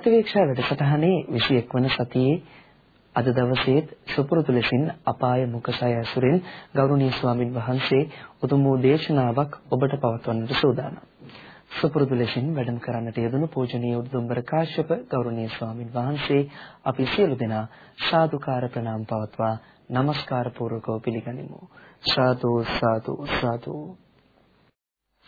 ප්‍රතිවේක්ෂා වැඩසටහනේ 21 වන සතියේ අද දවසේත් සුපුරුදු ලෙසින් අපාය මුකසය ඇසුරින් ගෞරවනීය ස්වාමින් වහන්සේ උතුම් වූ දේශනාවක් ඔබට පවත්වන්නට සූදානම්. සුපුරුදු ලෙසින් වැඩම කරන්නට යෙදුණු පූජනීය උද්දුම්බර කාශ්‍යප ගෞරවනීය ස්වාමින් වහන්සේ අපි සියලු දෙනා සාදුකාර ප්‍රණාම පවත්වා নমස්කාර පූර්වකව පිළිගනිමු. සාදු සාදු සාදු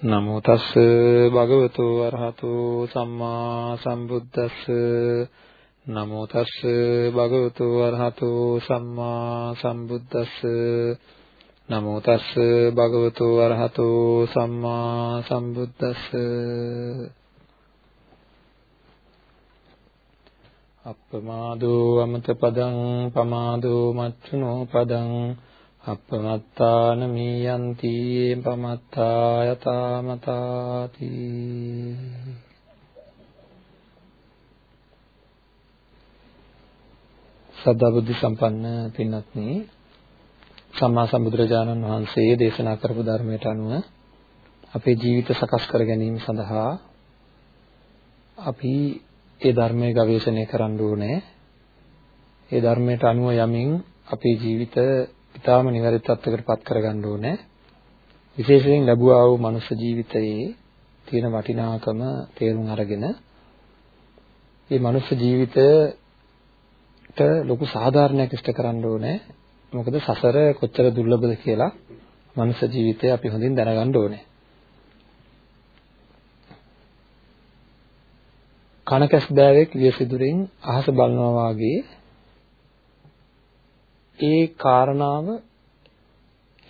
නමෝ තස්ස භගවතු වරහතු සම්මා සම්බුද්දස්ස. නමෝ තස්ස භගවතු වරහතු සම්මා සම්බුද්දස්ස. නමෝ තස්ස භගවතු වරහතු සම්මා සම්බුද්දස්ස. අප්පමාදෝ අමත පදං පමාදෝ මච්චුනෝ පදං අපමත්තාන මීයන්ති පමත්තා යතාමතාති සදා බුද්ධ සම්පන්න පින්වත්නි සම්මා සම්බුදුරජාණන් වහන්සේ දේශනා කරපු ධර්මයට අනුව අපේ ජීවිත සකස් කර ගැනීම සඳහා අපි ඒ ධර්මයේ ගවේෂණය කරන්න ඕනේ. ඒ ධර්මයට අනුව යමින් අපේ ජීවිත ඊටාම නිවැරදි තත්ත්වයකට පත් කරගන්න ඕනේ. විශේෂයෙන් ලැබුවා වූ මනුෂ්‍ය ජීවිතයේ තියෙන වටිනාකම තේරුම් අරගෙන මේ මනුෂ්‍ය ජීවිතයට ලොකු සාධාරණයක් ඉෂ්ට කරන්න ඕනේ. මොකද සසර කොච්චර දුර්ලභද කියලා මනුෂ්‍ය ජීවිතය අපි හොඳින් දැනගන්න ඕනේ. කනකස් බෑවෙක් වියසිදුරින් අහස බලනවා වාගේ ඒ කාරණාව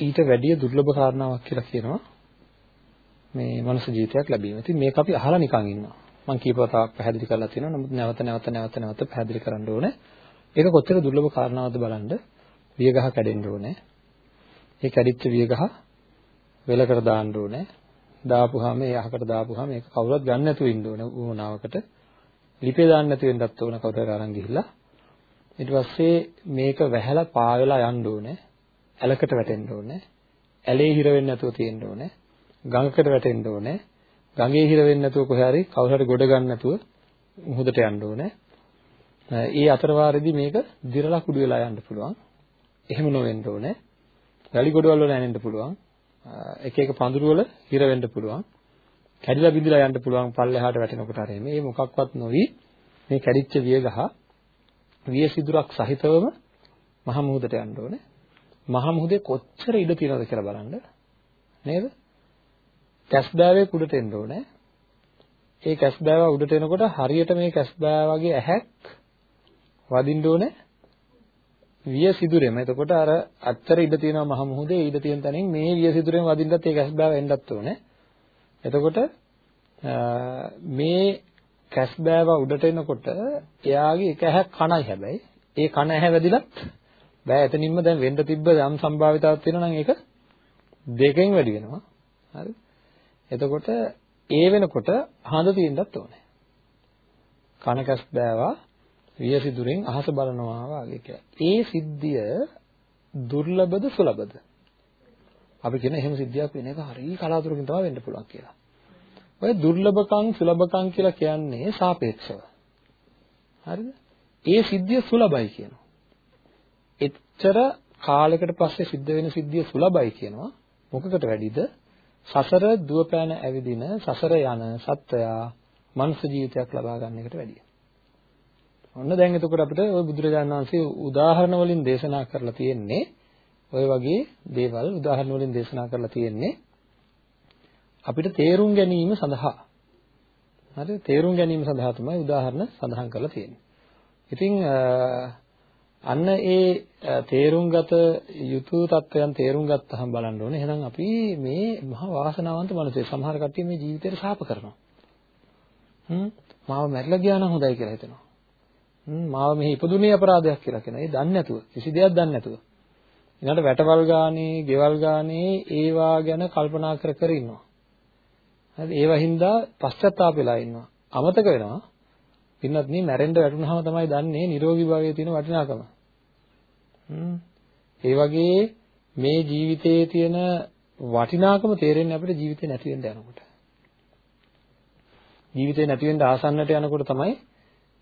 ඊට වැඩිය දුර්ලභ කාරණාවක් කියලා කියනවා මේ මනුස්ස ජීවිතයක් ලැබීම. ඉතින් මේක අපි අහලා නිකන් ඉන්නවා. මම කීපවතාවක් පැහැදිලි කරලා තියෙනවා. නමුත් නැවත නැවත නැවත නැවත පැහැදිලි කරන්න ඕනේ. ඒක කොච්චර දුර්ලභ කාරණාවක්ද බලන්න. වියගහ කැඩෙන්න ඕනේ. ඒ කැඩිච්ච වියගහ වෙලකට දාන්න ඕනේ. දාපුවාම ඒ අහකට දාපුවාම ඒක කවුරුත් ගන්න නැතුව ඉන්න ඕනේ වුණාවකට. ලිපේ දාන්න නැතුව වෙන්නත් ඕන කවුරු හරි අරන් ගිහිල්ලා. ඊට පස්සේ මේක වැහැලා පාවෙලා යන්න ඕනේ. ඇලකට වැටෙන්න ඕනේ. ඇලේ හිර වෙන්නේ නැතුව තියෙන්න ඕනේ. ගඟකට වැටෙන්න ඕනේ. ගඟේ හිර වෙන්නේ නැතුව කොහේ හරි කවුරු හරි ගොඩ ගන්න නැතුව මුහුදට යන්න ඕනේ. ඒ අතර වාරෙදි මේක දිරලා කුඩු වෙලා යන්න පුළුවන්. එහෙම නොවෙන්න ඕනේ. වැලි ගොඩවල් වල නැනෙන්න පුළුවන්. එක එක පඳුරු වල හිර වෙන්න පුළුවන්. කැඩිලා බිඳිලා යන්න පුළුවන් පල්ලෙහාට වැටෙනකොට හරි මේ මොකක්වත් නොවි මේ කැඩිච්ච වියගහ වියසිදුරක් සහිතවම මහ මුහුදට යන්න ඕනේ. මහ මුහුදේ කොච්චර ඉඩ තියෙනවද කියලා බලන්න. නේද? කැස්බෑවේ උඩට එන්න ඕනේ. ඒ කැස්බෑව උඩට එනකොට හරියට මේ කැස්බෑව වගේ ඇහැක් වදින්න ඕනේ. වියසිදුරෙම. එතකොට අර අත්තර ඉඩ තියෙනවා මහ මුහුදේ ඉඩ තියෙන තැනින් මේ වියසිදුරෙම වදින්නත් ඒ කැස්බෑව එන්නත් ඕනේ. එතකොට මේ කැස් බෑව උඩට එනකොට එයාගේ එක ඇහක් කණයි හැබැයි ඒ කන ඇහැ වැදිලත් බෑ එතනින්ම දැන් වෙන්න තිබ්බ යම් සම්භාවිතාවක් තියෙනවා නම් ඒක දෙකෙන් වැඩි වෙනවා හරි එතකොට ඒ වෙනකොට හඳ තියෙන්නත් ඕනේ කන කැස් බෑවා වියසිදුරෙන් අහස බලනවා වගේ කියලා. ඒ සිද්ධිය දුර්ලභද සුලභද? අපි කියන එහෙම සිද්ධියක් වෙන එක හරිය කලාතුරකින් තමයි වෙන්න පුළුවන් කියලා. ඔය දුර්ලභකම් සුලභකම් කියලා කියන්නේ සාපේක්ෂව. හරිද? ඒ සිද්ධිය සුලභයි කියනවා. එච්චර කාලයකට පස්සේ සිද්ධ වෙන සිද්ධිය සුලභයි කියනවා. මොකකට වැඩිද? සසර දුවපෑන ඇවිදින සසර යන සත්වයා මනුෂ්‍ය ජීවිතයක් ලබා ගන්න එකට වැඩිය. ඔන්න දැන් එතකොට අපිට ওই බුදුරජාණන් වහන්සේ උදාහරණ වලින් දේශනා කරලා තියෙන්නේ ඔය වගේ දේවල් උදාහරණ වලින් දේශනා කරලා තියෙන්නේ අපිට තේරුම් ගැනීම සඳහා හරි තේරුම් ගැනීම සඳහා තමයි උදාහරණ සඳහන් කරලා තියෙන්නේ. ඉතින් අන්න ඒ තේරුම්ගත යුතු තත්වයන් තේරුම් ගත්තහම බලන්න ඕනේ. එහෙනම් අපි මේ මහා වාසනාවන්ත මනුස්සය සමහර කට්ටිය මේ ජීවිතේට ශාප කරනවා. හ්ම් මාව මැරිලා ගියා නම් හොඳයි කියලා හිතනවා. හ්ම් මාව මෙහි ඉපදුනේ අපරාධයක් කියලා කියනවා. ඒ දන්නේ නැතුව කිසි දෙයක් දන්නේ නැතුව. ඊළඟට වැටවල් ගානේ, ගෙවල් ගානේ ඒවා ගැන කල්පනා කර කර ඉන්නවා. හරි ඒවා හින්දා පශ්චාත්තාප වෙලා ඉන්නවා. අමතක වෙනවා. පින්නත් මේ මැරෙන්න වැටුනහම තමයි දන්නේ නිරෝගී භාවයේ තියෙන වටිනාකම. හ්ම් ඒ වගේ මේ ජීවිතයේ තියෙන වටිනාකම තේරෙන්නේ අපිට ජීවිතේ නැති වෙන්න යනකොට. ජීවිතේ නැති වෙන්න ආසන්නට යනකොට තමයි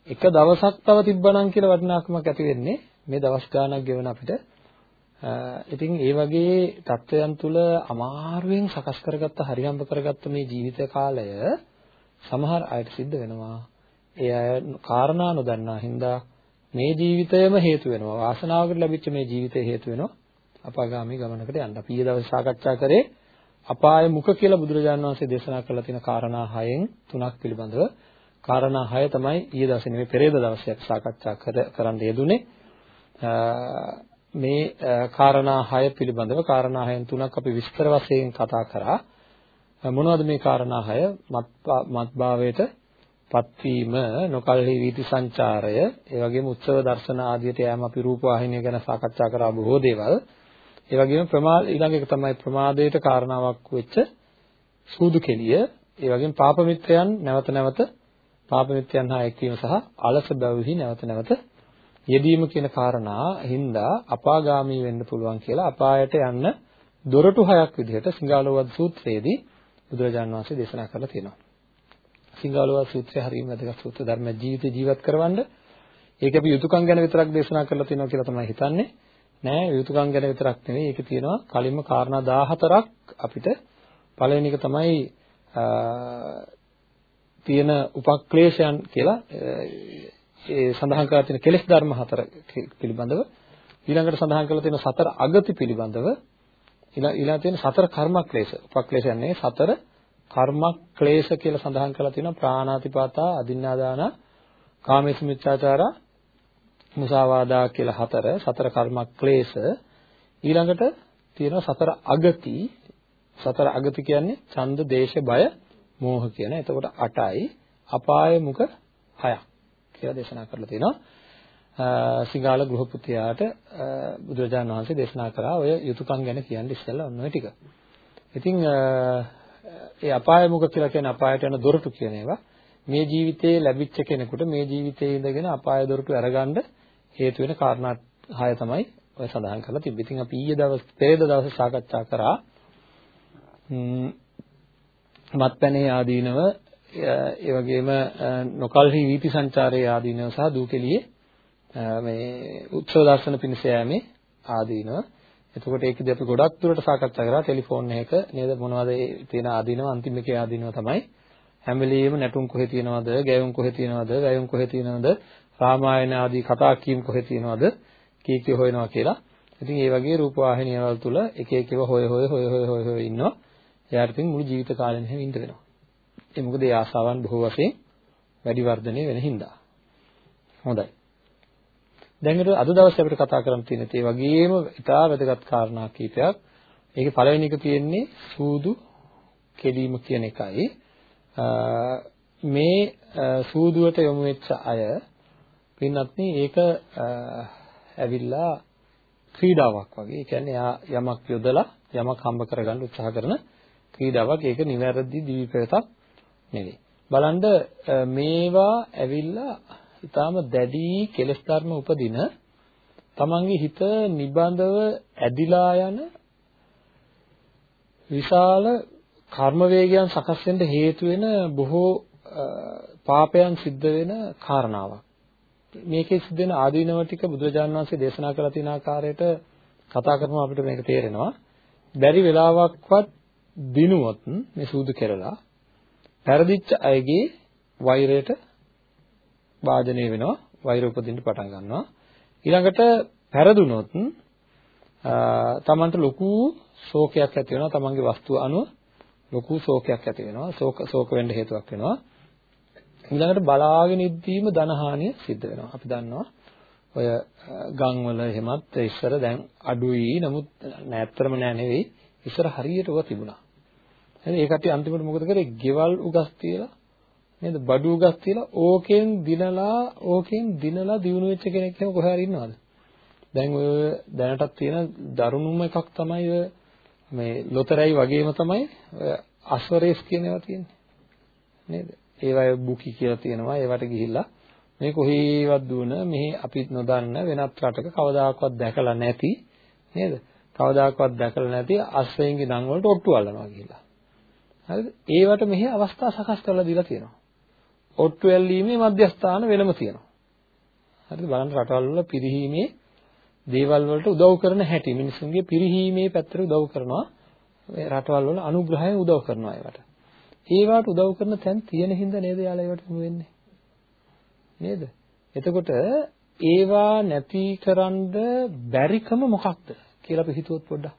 එක දවසක් තව තිබ්බනම් කියලා වටිනාකමක් ඇති වෙන්නේ මේ දවස් ගාණක් ගෙවන අපිට. ඉතින් ඒ වගේ தත්වයන් තුල අමාරුවෙන් සකස් කරගත්ත හරියම්බ කරගත්ත මේ ජීවිත කාලය සමහර අයට සිද්ධ වෙනවා. ඒ අය කාරණා නොදන්නා හින්දා මේ ජීවිතයම හේතු වෙනවා. වාසනාවකට ලැබිච්ච මේ ජීවිතය හේතු වෙනවා. අපාගාමී ගමනකට යන්න. අපි ඊයේ දවසේ සාකච්ඡා කරේ අපාය මුඛ කියලා බුදුරජාණන් වහන්සේ දේශනා කරලා තියෙන කාරණා හයෙන් තුනක් පිළිබඳව. කාරණා හය තමයි ඊයේ දවසේ නෙමෙයි පෙරේද දවසේ අපි සාකච්ඡා කරන්න යෙදුනේ. මේ කාරණා හය පිළිබඳව කාරණා හයෙන් තුනක් අපි විස්තර වශයෙන් කතා කරා. මොනවද මේ කාරණා හය? මත්භාවයට පත්වීම නොකල්හි වීති සංචාරය ඒ වගේම උත්සව දර්ශන ආදියට යෑම අපි රූප වාහිනිය ගැන සාකච්ඡා කරා බොහෝ දේවල් ඒ වගේම ප්‍රමාද ඊළඟ එක තමයි ප්‍රමාදයට කාරණාවක් වෙච්ච සූදු කෙලිය ඒ වගේම පාප මිත්‍රයන් නැවත නැවත පාප මිත්‍රයන් හා එක්වීම සහ අලස බැවිහි නැවත නැවත යෙදීම කියන කාරණා හින්දා අපාගාමී වෙන්න පුළුවන් කියලා අපායට යන්න දොරටු හයක් විදිහට සිංහලවද සූත්‍රයේදී බුදුරජාණන් වහන්සේ දේශනා කරලා තියෙනවා සිංහලවා සූත්‍රය හරියම වැදගත් සූත්‍ර ධර්ම ජීවිතේ ජීවත් කරවන්න. ඒක අපි යුතුයකම් ගැන විතරක් දේශනා කරලා තියෙනවා කියලා තමයි හිතන්නේ. නෑ යුතුයකම් ගැන විතරක් නෙවෙයි ඒක තියෙනවා කලින්ම කාරණා 14ක් අපිට පළවෙනි එක තමයි තියෙන උපක්ලේශයන් කියලා ඒ සඳහන් කරලා තියෙන කෙලෙස් ධර්ම හතර පිළිබඳව ඊළඟට සඳහන් කරලා තියෙන සතර අගති පිළිබඳව ඊළඟ තියෙන සතර කර්මක්ලේශ. උපක්ලේශයන් නේ සතර කර්මක්ලේශ කියලා සඳහන් කරලා තියෙනවා. ප්‍රාණාතිපාතා අදින්නාදාන කාමේසු මිච්ඡාචාරා මුසාවාදා කියලා හතර සතර කර්මක්ලේශ. ඊළඟට තියෙනවා සතර අගති. සතර අගති කියන්නේ ඡන්ද දේශ බය මෝහ කියන. එතකොට 8යි අපාය මුඛ 6ක් කියලා දේශනා කරලා තියෙනවා. සිගාල ගෘහපුතියාට බුදුරජාණන් වහන්සේ දේශනා කරා ඔය යුතුයකම් ගැන කියන්න ඉස්සෙල්ලා ඔන්න ඔය ටික. ඉතින් ඒ අපාය මුඛ කියලා කියන අපායට යන දොරටු කියන ඒවා මේ ජීවිතේ ලැබිච්ච කෙනෙකුට මේ ජීවිතේ ඉඳගෙන අපාය දොරටු අරගන්න හේතු වෙන කාරණා හය තමයි ඔය සඳහන් කරලා තිබ්බේ. ඉතින් අපි ඊයේ දවස් පෙරේද දවසේ සාකච්ඡා කරා මත්පැනේ ආදීනව ඒ වගේම නොකල්හි වීති සංචාරයේ ආදීනව සහ දූකෙලියේ මේ උත්සව දර්ශන පිණිස යෑමේ ආදීනව. එතකොට ඒකදී අපි ගොඩක් දුරට සාකච්ඡා කරා ටෙලිෆෝන් එක නේද? මොනවද තියෙන ආදීනව අන්තිම එකේ ආදීනව තමයි. හැම වෙලෙම නැටුම් කොහෙ තියෙනවද? ගැයුම් කොහෙ තියෙනවද? වැයුම් කොහෙ තියෙනවද? රාමායන ආදී කතා කීම් කොහෙ තියෙනවද? කී කී හොයනවා කියලා. ඉතින් ඒ වගේ රූප වාහිනියවල තුල එක එක ඒවා හොය හොය හොය හොය හොය හොය ඉන්නවා. එයාට ඉතින් මුළු ජීවිත කාලෙම එහෙම ඉන්න වෙනවා. ඒ මොකද ඒ ආසාවන් බොහෝ වශයෙන් වැඩි වර්ධනය වෙන හින්දා හොඳයි දැන් අද දවසේ අපිට කතා කරන්න තියෙන ඒ වගේම ඉතා වැදගත් කාරණා කීපයක්. ඒකේ පළවෙනි එක තියෙන්නේ සූදු කෙලීම කියන එකයි. මේ සූදුවට යොමු වෙච්ච අය පින්වත්නි ඒක ඇවිල්ලා ක්‍රීඩාවක් වගේ. ඒ කියන්නේ යා යමක් යොදලා යමක් හම්බ කරගන්න උත්සාහ කරන ක්‍රීඩාවක්. ඒක නිවැරදි දීපයතක් නෙවෙයි. බලන්න මේවා ඇවිල්ලා ඊටාම දැඩි කෙලස් ධර්ම උපදින තමන්ගේ හිත නිබඳව ඇදිලා යන විශාල කර්ම වේගයන් සකස් වෙන්න හේතු වෙන බොහෝ පාපයන් සිද්ධ වෙන කාරණාවක්. මේකේ සිද්ධ වෙන ආදීනව ටික බුදුරජාණන් වහන්සේ දේශනා කරලා තියෙන ආකාරයට කතා කරපුවම අපිට මේක තේරෙනවා. බැරි වෙලාවක්වත් දිනුවොත් මේ සූදු කෙරලා පෙරදිච්ච අයගේ වෛරයට වාදනය වෙනවා. වෛර උපදින්න පටන් ගන්නවා. ඊළඟට පෙරදුනොත් තමන්ට ලොකු ශෝකයක් ඇති වෙනවා. තමන්ගේ වස්තුව අනුව ලොකු ශෝකයක් ඇති වෙනවා. ශෝක ශෝක වෙන්න හේතුවක් වෙනවා. ඊළඟට බලාගෙන ඉද්දීම ධනහානිය සිද්ධ වෙනවා. අපි දන්නවා ඔය ගම් වල එහෙමත් ඉස්සර දැන් අඩුයි. නමුත් නැත්තරම නෑ නෙවෙයි. ඉස්සර හරියට ඔය තිබුණා. එහෙනම් ඒ කට්ටිය අන්තිමට මොකද කරේ ගෙවල් උගස් තියලා නේද? බඩුගස් තියලා ඕකෙන් දිනලා ඕකෙන් දිනලා දිනු වෙච්ච කෙනෙක් එහෙම කොහේ හරි ඉන්නවද? දැන් ඔය දැනටත් තියෙන දරුණුම එකක් තමයි ඔය මේ ලොතරැයි වගේම තමයි ඔය අස්වරේස් කියන ඒවා තියෙන්නේ. නේද? ඒවයි බුකි කියලා තියෙනවා. ඒවට ගිහිල්ලා මේ කොහේවත් දුවන මෙහි අපි නොදන්න වෙනත් රටක කවදාකවත් දැකලා නැති නේද? කවදාකවත් දැකලා නැති අස්වැයන්ගේ දන් වලට ඔට්ටු අල්ලනවා කියලා. හරිද? ඒවට මෙහි අවස්ථා සකස් කරලා දීලා තියෙනවා. ඔට්ටු ඇල්ලීමේ මධ්‍යස්ථාන වෙනම තියෙනවා. හරිද? බලන්න රටවල් වල පිරිහීමේ දේවල් වලට උදව් කරන හැටි මිනිසුන්ගේ පිරිහීමේ පැත්තට උදව් කරනවා. රටවල් වල අනුග්‍රහය උදව් කරනවා ඒවට. ඒවට උදව් කරන තැන් තියෙන හින්දා නේද යාලා ඒවට යොමු වෙන්නේ. නේද? එතකොට ඒවා නැතිකරන්න බැරිකම මොකක්ද කියලා අපි හිතුවොත් පොඩ්ඩක්.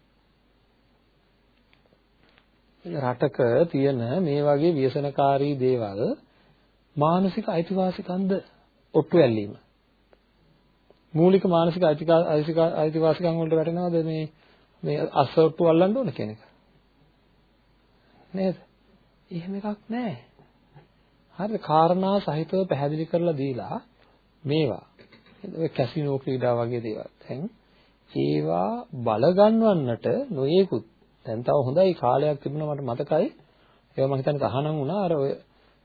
රටක තියෙන මේ වගේ ව්‍යසනකාරී දේවල් මානසික අයිතිවාසිකම්ද ඔට්ටු ඇල්ලීම. මූලික මානසික අයිතිවාසිකම් වලට වැටෙනවද මේ මේ අසොට්ටු අල්ලන්න ඕන කියන එක? නේද? එහෙම එකක් නැහැ. හරිද? කාරණා සහිතව පැහැදිලි කරලා දීලා මේවා ඔය කැසිනෝ ක්‍රීඩා වගේ දේවල්. දැන් ඒවා බල ගන්නවන්නට නොයේකුත් දැන් තව හොඳයි කාලයක් තිබුණා මට මතකයි. ඒවා මම හිතන්නේ තහනම් වුණා අර ඔය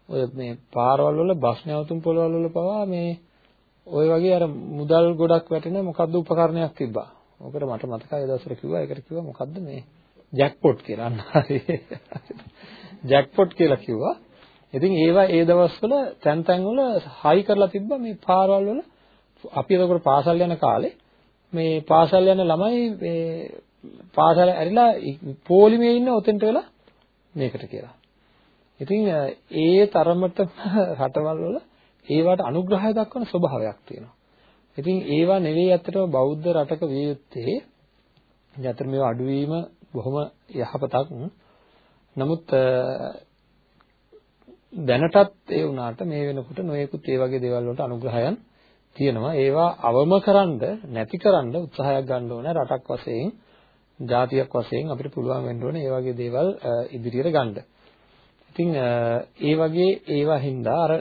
ඔය මේ පාරවල් වල බස් නැවතුම් පොළවල් වල පවා මේ ඔය වගේ අර මුදල් ගොඩක් වැටෙන මොකද්ද උපකරණයක් තිබ්බා. ඕකට මට මතකයි ඒ දවස්වල කිව්වා ඒකට කිව්වා මොකද්ද මේ ජැක්පොට් කියලා අන්න හරි. ජැක්පොට් කියලා කිව්වා. ඉතින් ඒවා ඒ දවස්වල තැන් තැන් වල හයි කරලා තිබ්බා මේ පාරවල් වල අපි එතකොට පාසල් යන කාලේ මේ පාසල් යන ළමයි මේ පාසල ඇරිලා පොලිමේ ඉන්න ඔතෙන්ට වෙලා මේකට කියලා. ඉතින් ඒ තරමට රටවල් වල ඒවට අනුග්‍රහය දක්වන ස්වභාවයක් තියෙනවා. ඉතින් ඒවා නෙවෙයි ඇත්තටම බෞද්ධ රටක විය යුත්තේ. යතර මේවා අඩුවීම බොහොම යහපතක්. නමුත් දැනටත් ඒ වුණාට මේ වෙනකොට නොයෙකුත් ඒ වගේ දේවල් වලට අනුග්‍රහයන් තියෙනවා. ඒවා අවමකරනද නැතිකරන්න උත්සාහයක් ගන්න ඕනේ රටක් වශයෙන්, ජාතියක් වශයෙන් අපිට පුළුවන් වෙන්න ඕනේ මේ වගේ දේවල් ඉදිරියට ගන්න. ඉතින් ඒ වගේ ඒවා හින්දා අර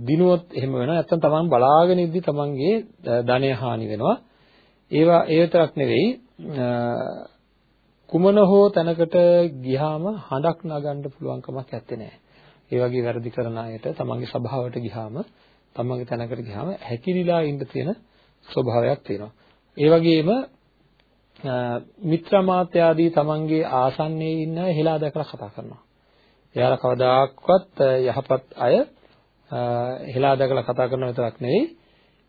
දිනුවොත් එහෙම වෙනවා. නැත්තම් තමන් බලාගෙන ඉද්දි තමන්ගේ ධනය හානි වෙනවා. ඒවා ඒ විතරක් නෙවෙයි කුමන හෝ තැනකට ගියාම හඬක් නගන්න පුළුවන් කමක් නැත්තේ නෑ. ඒ වගේ වැරදි කරන අයට තමන්ගේ සභාවට ගියාම තමන්ගේ තැනකට ගියාම හැකිලිලා ඉන්න තියෙන ස්වභාවයක් තියෙනවා. ඒ වගේම මිත්‍රමාත්‍යාදී තමන්ගේ ආසන්නයේ ඉන්න හෙලා දැකලා කතා කරනවා. එයාලා කවදාක්වත් යහපත් අය හෙලා දැකලා කතා කරන විතරක් නෙවෙයි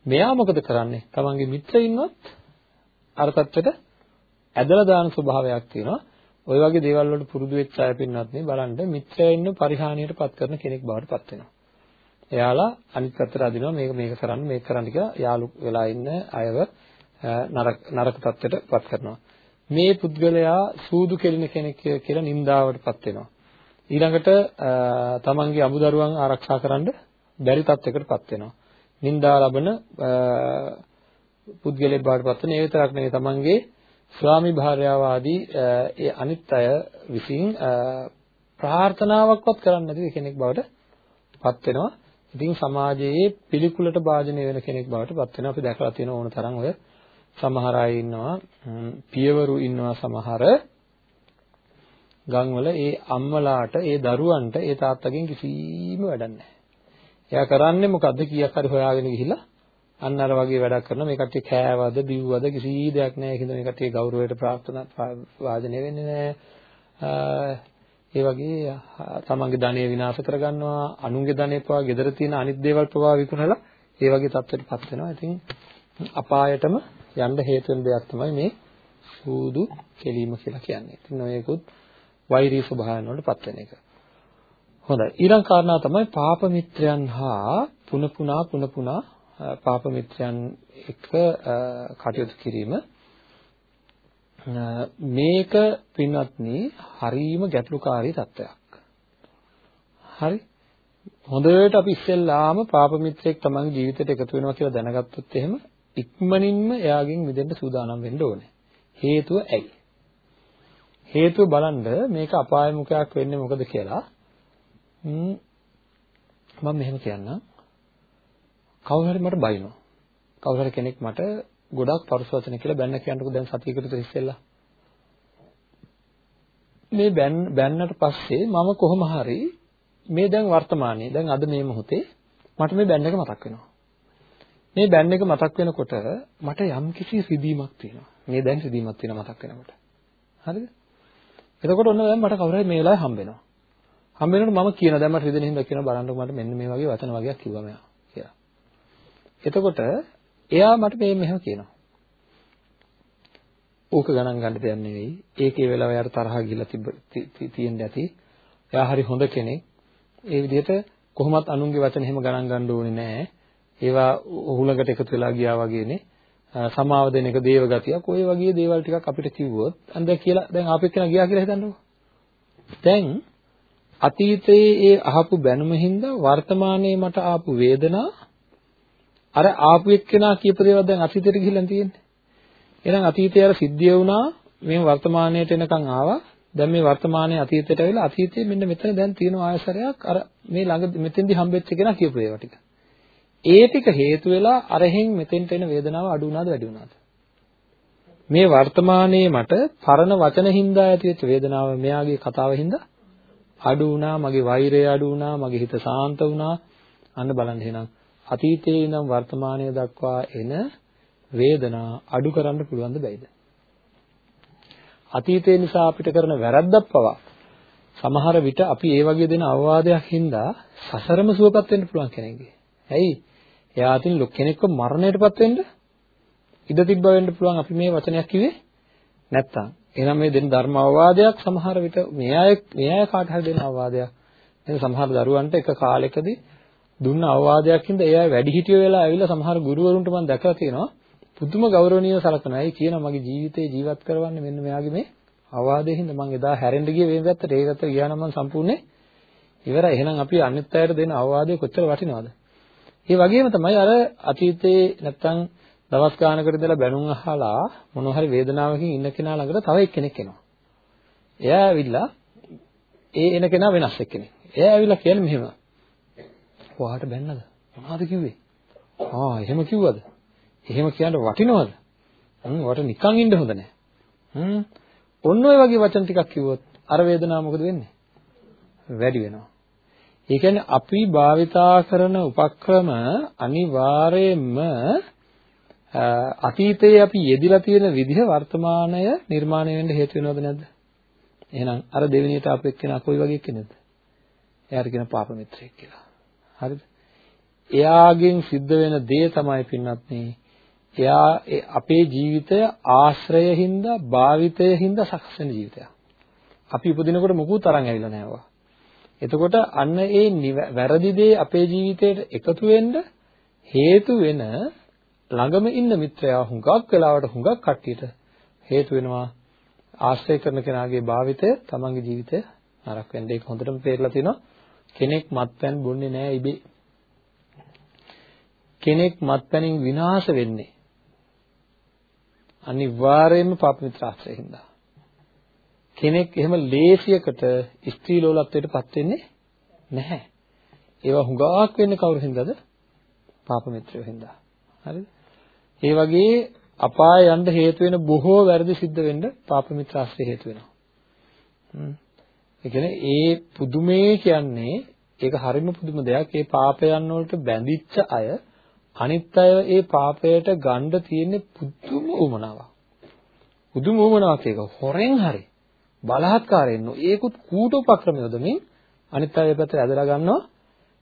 මෙයා මොකද කරන්නේ? තමන්ගේ මිත්‍රයින්වත් අර තත්ත්වෙට ඇදලා දාන ස්වභාවයක් තියෙනවා. ওই වගේ දේවල් වලට පුරුදු වෙච්ච අය පින්නත් නේ බලන්න මිත්‍රයින්ව පරිහානියට පත් කරන කෙනෙක් බවට පත් වෙනවා. එයාලා අනිත් පැත්තට අදිනවා මේක මේක කරන්න මේක කරන්න කියලා යාළු වෙලා ඉන්න අයව නරක නරක තත්ත්වයට පත් කරනවා. මේ පුද්ගලයා සූදු කෙලින කෙනෙක් කියලා නින්දාවට පත් වෙනවා. ඊළඟට තමන්ගේ අමුදරුවන් ආරක්ෂා කරන්න බැරි තත්යකට පත් වෙනවා. නින්දා ලබන පුද්ගලයෙක් බවට පත් වෙන ඒ විතරක් නෙවෙයි තමන්ගේ ස්වාමි භාර්යාව ආදී ඒ අනිත් අය විසින් ප්‍රාර්ථනාවක්වත් කරන්නේ නැති කෙනෙක් බවට පත් වෙනවා. ඉතින් සමාජයේ පිළිකුලට භාජනය වෙන කෙනෙක් බවට පත් වෙනවා. අපි දැකලා තියෙන ඕන තරම් ඔය සමහර අය ඉන්නවා පියවරු ඉන්නවා සමහර ගම්වල ඒ අම්මලාට ඒ දරුවන්ට ඒ තාත්තගෙන් කිසිම වැඩක් නැහැ. එයා කරන්නේ මොකද්ද කීයක් හරි හොයාගෙන ගිහිල්ලා අන්න අර වගේ වැඩක් කරන මේ කට්ටිය කෑවද බිව්වද කිසි දෙයක් නැහැ කියලා මේ කට්ටිය ගෞරවයට ප්‍රාර්ථනා වාදනය වෙන්නේ නැහැ. ඒ වගේ තමන්ගේ ධනය විනාශ කරගන්නවා අනුන්ගේ ධනය පවා gedara තියෙන අනිත් දේවල් පවා විකුණලා ඒ වගේ තත්ත්වයකටපත් වෙනවා. ඉතින් අපායටම යන්න හේතු වෙන දෙයක් තමයි මේ සූදු කෙලීම කියලා කියන්නේ. ඉතින් නොයෙකුත් වෛරී ස්වභාවයන් වලටපත් වෙන එක. හොඳයි. ඊළඟ කාරණා තමයි පාප මිත්‍රයන් හා පුන පුනා පුන පුනා පාප මිත්‍රයන් එක්ක කටයුතු කිරීම මේක පින්වත්නි හරීම ගැටලුකාරී තත්ත්වයක්. හරි? හොඳට අපි ඉස්සෙල්ලාම පාප මිත්‍රයෙක් තමන්ගේ ජීවිතයට එකතු වෙනවා කියලා දැනගත්තොත් එහෙම ඉක්මනින්ම එයාගෙන් මිදෙන්න සූදානම් වෙන්න ඕනේ. හේතුව ඇයි? හේතුව බලන්න මේක අපාය මුඛයක් වෙන්නේ මොකද කියලා මම මෙහෙම කියන්නම්. කවුරු හරි මට බයිනවා. කවුරු හරි කෙනෙක් මට ගොඩක් පරුස වචන කියලා බැන්න කියනකොට දැන් සතියකට විතර ඉස්සෙල්ලා. මේ බැන්න බැන්නට පස්සේ මම කොහොම හරි මේ දැන් වර්තමානයේ දැන් අද මේ මොහොතේ මට මේ බැන්න එක මතක් වෙනවා. මේ බැන්න එක මතක් වෙනකොට මට යම් කිසි රිදීමක් තියෙනවා. මේ දැන් රිදීමක් තියෙනවා මතක් වෙනකොට. හරිද? එතකොට ඔන්න දැන් මට කවුරු හරි මේ වෙලාවේ හම්බ වෙනවා. හම්බ වෙනකොට මම කියනවා දැන් මට රිදෙන හින්දා කියනවා බලන්නකො මට මෙන්න මේ වගේ වචන වගේක් කිව්වා මෙයා කියලා. එතකොට එයා මට මේ මෙහෙම කියනවා. ඕක ගණන් ගන්න දෙයක් නෙවෙයි. ඒකේ වෙලාව යාට තරහ ගිහිල්ලා තිබ්බ තියෙන්න ඇති. එයා හරි හොඳ කෙනෙක්. ඒ විදිහට කොහොමත් අනුන්ගේ වචන එහෙම ගණන් ගන්න ඕනේ නැහැ. ඒවා උහුලකට එකතු වෙලා ගියා වගේනේ. සමාව දෙන එක දේව ගතියක්. ඔය වගේ දේවල් ටිකක් අපිට කිව්වොත් අන්ද කියලා දැන් ආපෙත් කෙනා ගියා කියලා හිතන්නකෝ. දැන් අතීතයේ ඒ අහපු බැනුම හින්දා වර්තමානයේ මට ආපු වේදනා අර ආපු එක්කෙනා කියපු දේවල් දැන් අතීතයට ගිහිල්ලා තියෙන්නේ. එහෙනම් අතීතයේ අර සිද්ධිය වුණා මේ වර්තමානයට එනකන් ආවා. දැන් මේ වර්තමානයේ අතීතයට ඇවිල්ලා අතීතයේ මෙන්න මෙතන දැන් තියෙන ආයසරයක් අර මේ ළඟ මෙතෙන්දි හම්බෙච්ච කෙනා කියපු ඒවා ටික. ඒ ටික හේතු වෙලා අරහෙන් මෙතෙන්ට එන වේදනාව අඩු වුණාද වැඩි වුණාද? මේ වර්තමානයේ මට පරණ වචන හින්දා ඇතිවෙච්ච වේදනාව මෙයාගේ කතාව හින්දා අඩු වුණා මගේ වෛරය අඩු වුණා මගේ හිත සාන්ත වුණා අන්න බලන්න එහෙනම් අතීතයේ ඉඳන් වර්තමානය දක්වා එන වේදනා අඩු කරන්න පුළුවන්ද බැයිද අතීතය නිසා අපිට කරන වැරද්දක් පවා සමහර විට අපි ඒ වගේ දෙන අවවාදයක් හින්දා සසරම සුවපත් වෙන්න පුළුවන් කෙනෙක්ගේ. ඇයි? එයා අතින් ලොක් කෙනෙක්ව මරණයටපත් වෙන්න ඉඩ තිබ්බ වෙන්න පුළුවන් අපි මේ වචනයක් කිව්වේ නැත්තම්. එහෙනම් මේ දෙන ධර්ම අවවාදයක් සමහර විට මේ අය මේ අය කාට හරි දෙන අවවාදයක්. එහෙනම් සමහර දරුවන්ට එක කාලෙකදී දුන්න අවවාදයක් හින්දා එයා වැඩි හිටියෝ වෙලා ඇවිල්ලා සමහර ගුරුවරුන්ට මම දැකලා තියෙනවා පුදුම ගෞරවනීය සලකනවා. ඒ කියනවා මගේ ජීවිතේ ජීවත් කරවන්නේ මෙන්න මෙයාගේ මේ අවවාදයෙන් හින්දා මම එදා හැරෙන්න ගියේ මේ පැත්තට. ඒ පැත්තට ගියා නම් මම සම්පූර්ණේ ඉවරයි. එහෙනම් අපි අනිත් අයට දෙන අවවාදය කොච්චර වටිනවද? ඒ වගේම තමයි අර අතීතේ නැත්තම් දවස් ගානකට ඉඳලා බැනුම් අහලා මොන හරි වේදනාවකින් ඉන්න කෙනා ළඟට තව එක්කෙනෙක් එනවා. එයා ඇවිල්ලා ඒ එන කෙනා වෙනස් එක්කෙනෙක්. එයා ඇවිල්ලා කියන්නේ මෙහෙම. ඔයාට බැන්නද? මොනවද කිව්වේ? ආ එහෙම කිව්වද? එහෙම කියන්න වටිනවද? හ්ම් වට නිකන් ඉන්න හොඳ නැහැ. හ්ම් ඔන්න ඔය වගේ වචන ටිකක් කිව්වොත් අර වේදනාව මොකද වෙන්නේ? වැඩි වෙනවා. ඒ කියන්නේ අපි භාවිතා කරන උපක්‍රම අනිවාර්යයෙන්ම අතීතයේ අපි යෙදිලා තියෙන විදිහ වර්තමානය නිර්මාණය වෙන්න හේතු වෙනවද නැද්ද? එහෙනම් අර දෙවෙනියට අප එක්කෙනා කොයි වගේ කෙනෙක්ද? එයාට කියන පාප මිත්‍රයෙක් කියලා. හරිද? එයාගෙන් සිද්ධ වෙන දේ තමයි පින්වත්නි එයා අපේ ජීවිතය ආශ්‍රයහින්ද භාවිතයහින්ද සකස් වෙන ජීවිතයක්. අපි උපදිනකොට මොකුත් තරම් ඇවිල්ලා නැහැ එතකොට අන්න ඒ වැරදි දේ අපේ ජීවිතයට එකතු වෙන්න හේතු වෙන ළඟම ඉන්න මිත්‍රයා හුඟක් වෙලාවට හුඟක් කට්ටියට හේතු වෙනවා ආශ්‍රය කරන කෙනාගේ භාවිතය තමන්ගේ ජීවිතය නරක වෙන්න. ඒක හොඳටම තේරලා තියෙනවා. කෙනෙක් මත්පැන් බොන්නේ නැහැ ඉබේ. කෙනෙක් මත්පැනින් විනාශ වෙන්නේ අනිවාර්යයෙන්ම පාප මිත්‍ර ආශ්‍රයෙන් දා. කෙනෙක් එහෙම ලේසියකට ස්ත්‍රී ලෝලත්වයටපත් වෙන්නේ නැහැ. ඒවා හුඟක් වෙන්නේ කවුරු හින්දාද? පාප මිත්‍රයෝ හින්දා. හරිද? ඒ වගේ අපාය යන්න හේතු වෙන බොහෝ වැරදි සිද්ධ වෙන්න පාප මිත්‍ර ආශ්‍රය හේතු වෙනවා. හ්ම්. ඒ කියන්නේ ඒ පුදුමේ කියන්නේ ඒක හරිම පුදුම දෙයක්. ඒ පාපයන් වලට බැඳිච්ච අය අනිත් අය ඒ පාපයට ගන්න තියෙන්නේ පුදුම උමනාවක්. පුදුම උමනාවක් ඒක හොරෙන් හරි බලහත්කාරයෙන් නෝ ඒකුත් කූට උපක්‍රම යොදමින් අනිත් අය පැත්තට ඇදලා ගන්නවා.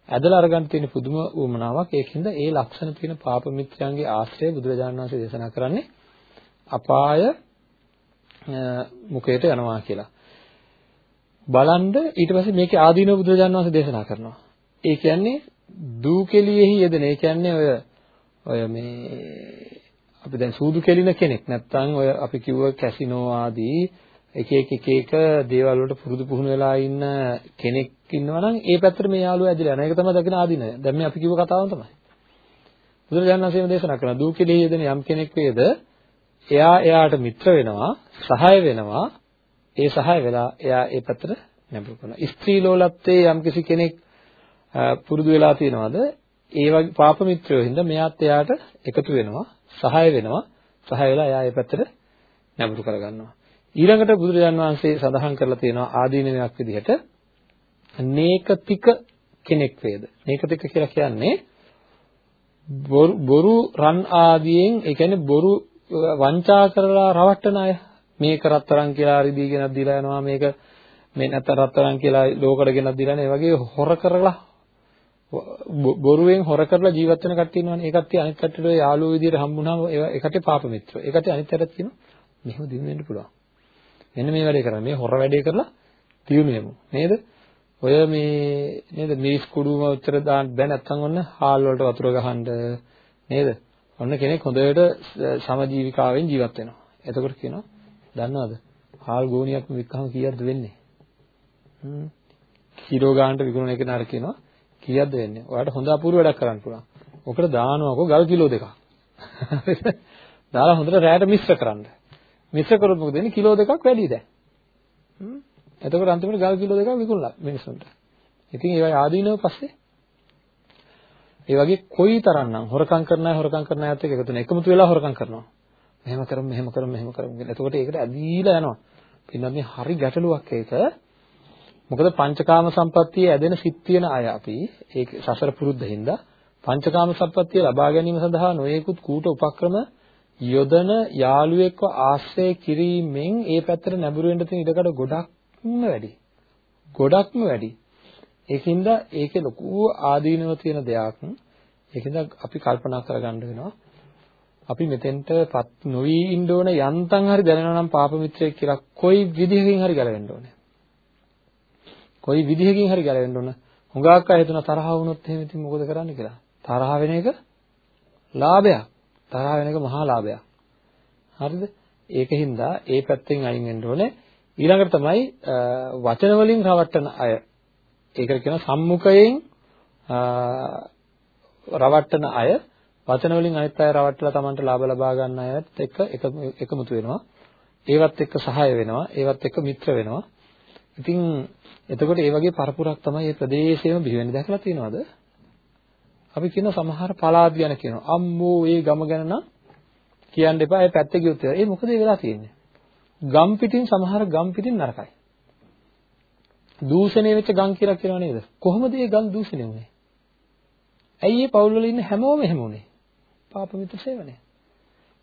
ඇදලා අරගන්න තියෙන පුදුම උමනාවක් ඒකින්ද ඒ ලක්ෂණ තියෙන පාප මිත්‍රයන්ගේ ආශ්‍රය බුදුරජාණන් වහන්සේ දේශනා කරන්නේ අපාය මුඛයට යනවා කියලා. බලන්න ඊට පස්සේ මේකේ ආදීනව බුදුරජාණන් වහන්සේ දේශනා කරනවා. ඒ කියන්නේ දූකෙලියෙහි යෙදෙන. ඒ කියන්නේ ඔය ඔය මේ අපි දැන් සූදු කෙලින කෙනෙක් නැත්නම් ඔය අපි කිව්ව කැසිනෝ ආදී එක එක එක එක දේවල් වලට පුරුදු පුහුණු වෙලා ඉන්න කෙනෙක් ඉන්නවා නම් ඒ පැත්තට මේ යාළුවා ඇදලා යනවා. ඒක තමයි දකින ආදීනය. දැන් මේ අපි කිව්ව කතාවම තමයි. බුදුරජාණන් වහන්සේම දේශනා කරනවා දූකෙලියෙහි යෙදෙන යම් කෙනෙක් වේද එයා එයාට මිත්‍ර වෙනවා, සහාය වෙනවා. ඒ සහාය වෙලා එයා ඒ පැත්තට නැඹුරු කරනවා. ස්ත්‍රී ලෝලත්වයේ යම්කිසි කෙනෙක් පුරුදු වෙලා තියෙනවද ඒ වගේ පාප මිත්‍රයෝ හින්දා මෙයාත් එයාට එකතු වෙනවා සහාය වෙනවා සහාය වෙලා එයා ඒ පැත්තට නැඹුරු කරගන්නවා ඊළඟට බුදුරජාන් වහන්සේ සඳහන් කරලා තියෙනවා ආදීනමයක් විදිහට නේකතික කෙනෙක් වේද? නේකතික කියලා කියන්නේ බොරු රන් ආදියෙන් ඒ කියන්නේ බොරු වංචා කරලා රවට්ටන අය. මේක රත්තරන් කියලා රිදී ගෙනත් දීලා යනවා මේක මේ නැත්නම් රත්තරන් කියලා ලෝකඩ ගෙනත් දීලා යනවා. ඒ වගේ හොර කරලා බොරුවෙන් හොර කරලා ජීවත් වෙන කට්ටිය ඉන්නවනේ. ඒ කට්ටිය අනිත් කට්ටියට ඔය යාළුවෝ විදියට හම්බුනහම ඒ කට්ටිය පාප මිත්‍රෝ ඒ කට්ටිය අනිත් පැත්තට කියනවා මෙහෙම දිනු වෙන්න පුළුවන්. මෙන්න මේ වැඩේ කරන්නේ මේ හොර වැඩේ කරලා දිනු වෙමු නේද ඔය මේ නේද මිරිස් කුඩුම උත්තර දාන්න බෑ නැත්නම් ඔන්න හාල් වලට වතුර ගහන්න නේද? ඔන්න කෙනෙක් හොඳට සමජීවිකාවෙන් ජීවත් වෙනවා. එතකොට කියනවා දන්නවද? හාල් ගෝණියක් වික්කම කීයක්ද වෙන්නේ? හ්ම්. කිලෝ ගානට විකුණන එක නර කියනවා කීයක්ද වෙන්නේ? ඔයාලට හොඳ අපූර්ව වැඩක් කරන්න පුළුවන්. ඔකට දානවකෝ ගල් කිලෝ දෙකක්. දාලා හොඳට රැයට මිශ්‍ර කරන්න. මිශ්‍ර කරොත් මොකද වෙන්නේ? කිලෝ දෙකක් වැඩි දැන්. හ්ම්. එතකොට අන්තිමට ගල් කිලෝ දෙකක් විකුණලා මිනිස්සුන්ට. ඉතින් ඒවයි ආදීනව පස්සේ ඒ වගේ කොයි තරම්නම් හොරකම් කරන අය හොරකම් කරන අයත් එක්ක එකතු වෙන එකමුතු වෙලා හොරකම් කරනවා. මෙහෙම කරමු මෙහෙම කරමු මෙහෙම කරමු කියලා. එතකොට ඒකට ඇදීලා යනවා. පින්නත් මේ හරි ගැටලුවක් ඒක. මොකද පංචකාම සම්පත්තියේ ඇදෙන සිත් තියෙන අය අපි ඒක සසර පුරුද්දින්ද පංචකාම සම්පත්තිය ලබා ගැනීම සඳහා නොයෙකුත් කූට උපක්‍රම යොදන යාළුවෙක්ව ආශ්‍රය කිරීමෙන් ඒ පැත්තට නැඹුරු වෙන්න තියෙන ඉඩකඩ ගොඩක් ගොඩක්ම වැඩි. ගොඩක්ම වැඩි. ඒකින්ද ඒකේ ලොකු ආදීනව තියෙන දෙයක්. ඒකින්ද අපි කල්පනා කරගන්න වෙනවා. අපි මෙතෙන්ටපත් නොවි ඉන්න ඕන යන්තම් හරි දැනෙනවා නම් පාප මිත්‍රයෙක් කියලා කොයි විදිහකින් හරි ගැලවෙන්න ඕනේ. කොයි විදිහකින් හරි ගැලවෙන්න ඕන. හුඟක් අය හිතන තරහ වුණොත් එහෙම ඉතින් මොකද කරන්න කියලා. තරහ වෙන එක ලාභයක්. තරහ වෙන එක මහා ලාභයක්. හරිද? ඒකින්ද ඒ පැත්තෙන් අයින් වෙන්න ඕනේ. ඊළඟට තමයි වචන වලින් රවට්ටන අය. ඒකට කියන සම්මුඛයෙන් රවට්ටන අය වචන වලින් අනිත් අය රවට්ටලා Tamanට ලාභ ලබා ගන්න අයත් එක්ක එකමුතු වෙනවා. ඒවත් එක්ක සහාය වෙනවා. ඒවත් එක්ක මිත්‍ර වෙනවා. ඉතින් එතකොට ඒ වගේ පරපුරක් තමයි මේ ප්‍රදේශයේම බිහි වෙන්නේ දැකලා තියෙනවද? අපි කියන සමහර පළාත් ගැන කියනවා. අම්මෝ ඒ ගම ගැන නම් කියන්න එපා. ඒ පැත්තේ ගියොත් ඒ මොකද ඒ වෙලා තියෙන්නේ? ගම් පිටින් සමහර ගම් පිටින් නරකයි. දූෂණය වෙච්ච ගම් කියලා කියනවා නේද? කොහොමද මේ ගම් දූෂණය වුනේ? ඇයි මේ පවුල් වල ඉන්න හැමෝම එහෙම වුනේ? පාප මිත්‍ර සේවනය.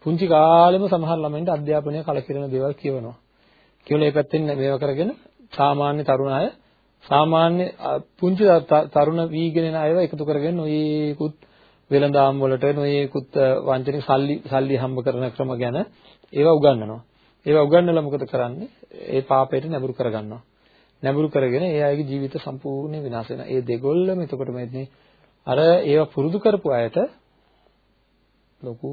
පුංචි කාලෙම සමහර ළමයින්ට අධ්‍යාපනය කලකිරෙන දේවල් කියවනවා. කියලා මේ පැත්තෙන් මේවා කරගෙන සාමාන්‍ය තරුණ අය සාමාන්‍ය පුංචි තරුණ වීගෙන යන අයව එකතු කරගෙන නොයේකුත් වෙළඳාම් වලට නොයේකුත් වංචනික සල්ලි සල්ලි හම්බ කරන ක්‍රම ගැන ඒවා උගන්වනවා. ඒවා උගන්වලා මොකද කරන්නේ? ඒ පාපයට නැඹුරු කරගන්නවා. නැඹුරු කරගෙන ඒ අයගේ ජීවිත සම්පූර්ණයෙන් විනාශ වෙනවා. ඒ දෙගොල්ලම එතකොට මේ අර ඒවා පුරුදු කරපු අයට ලොකු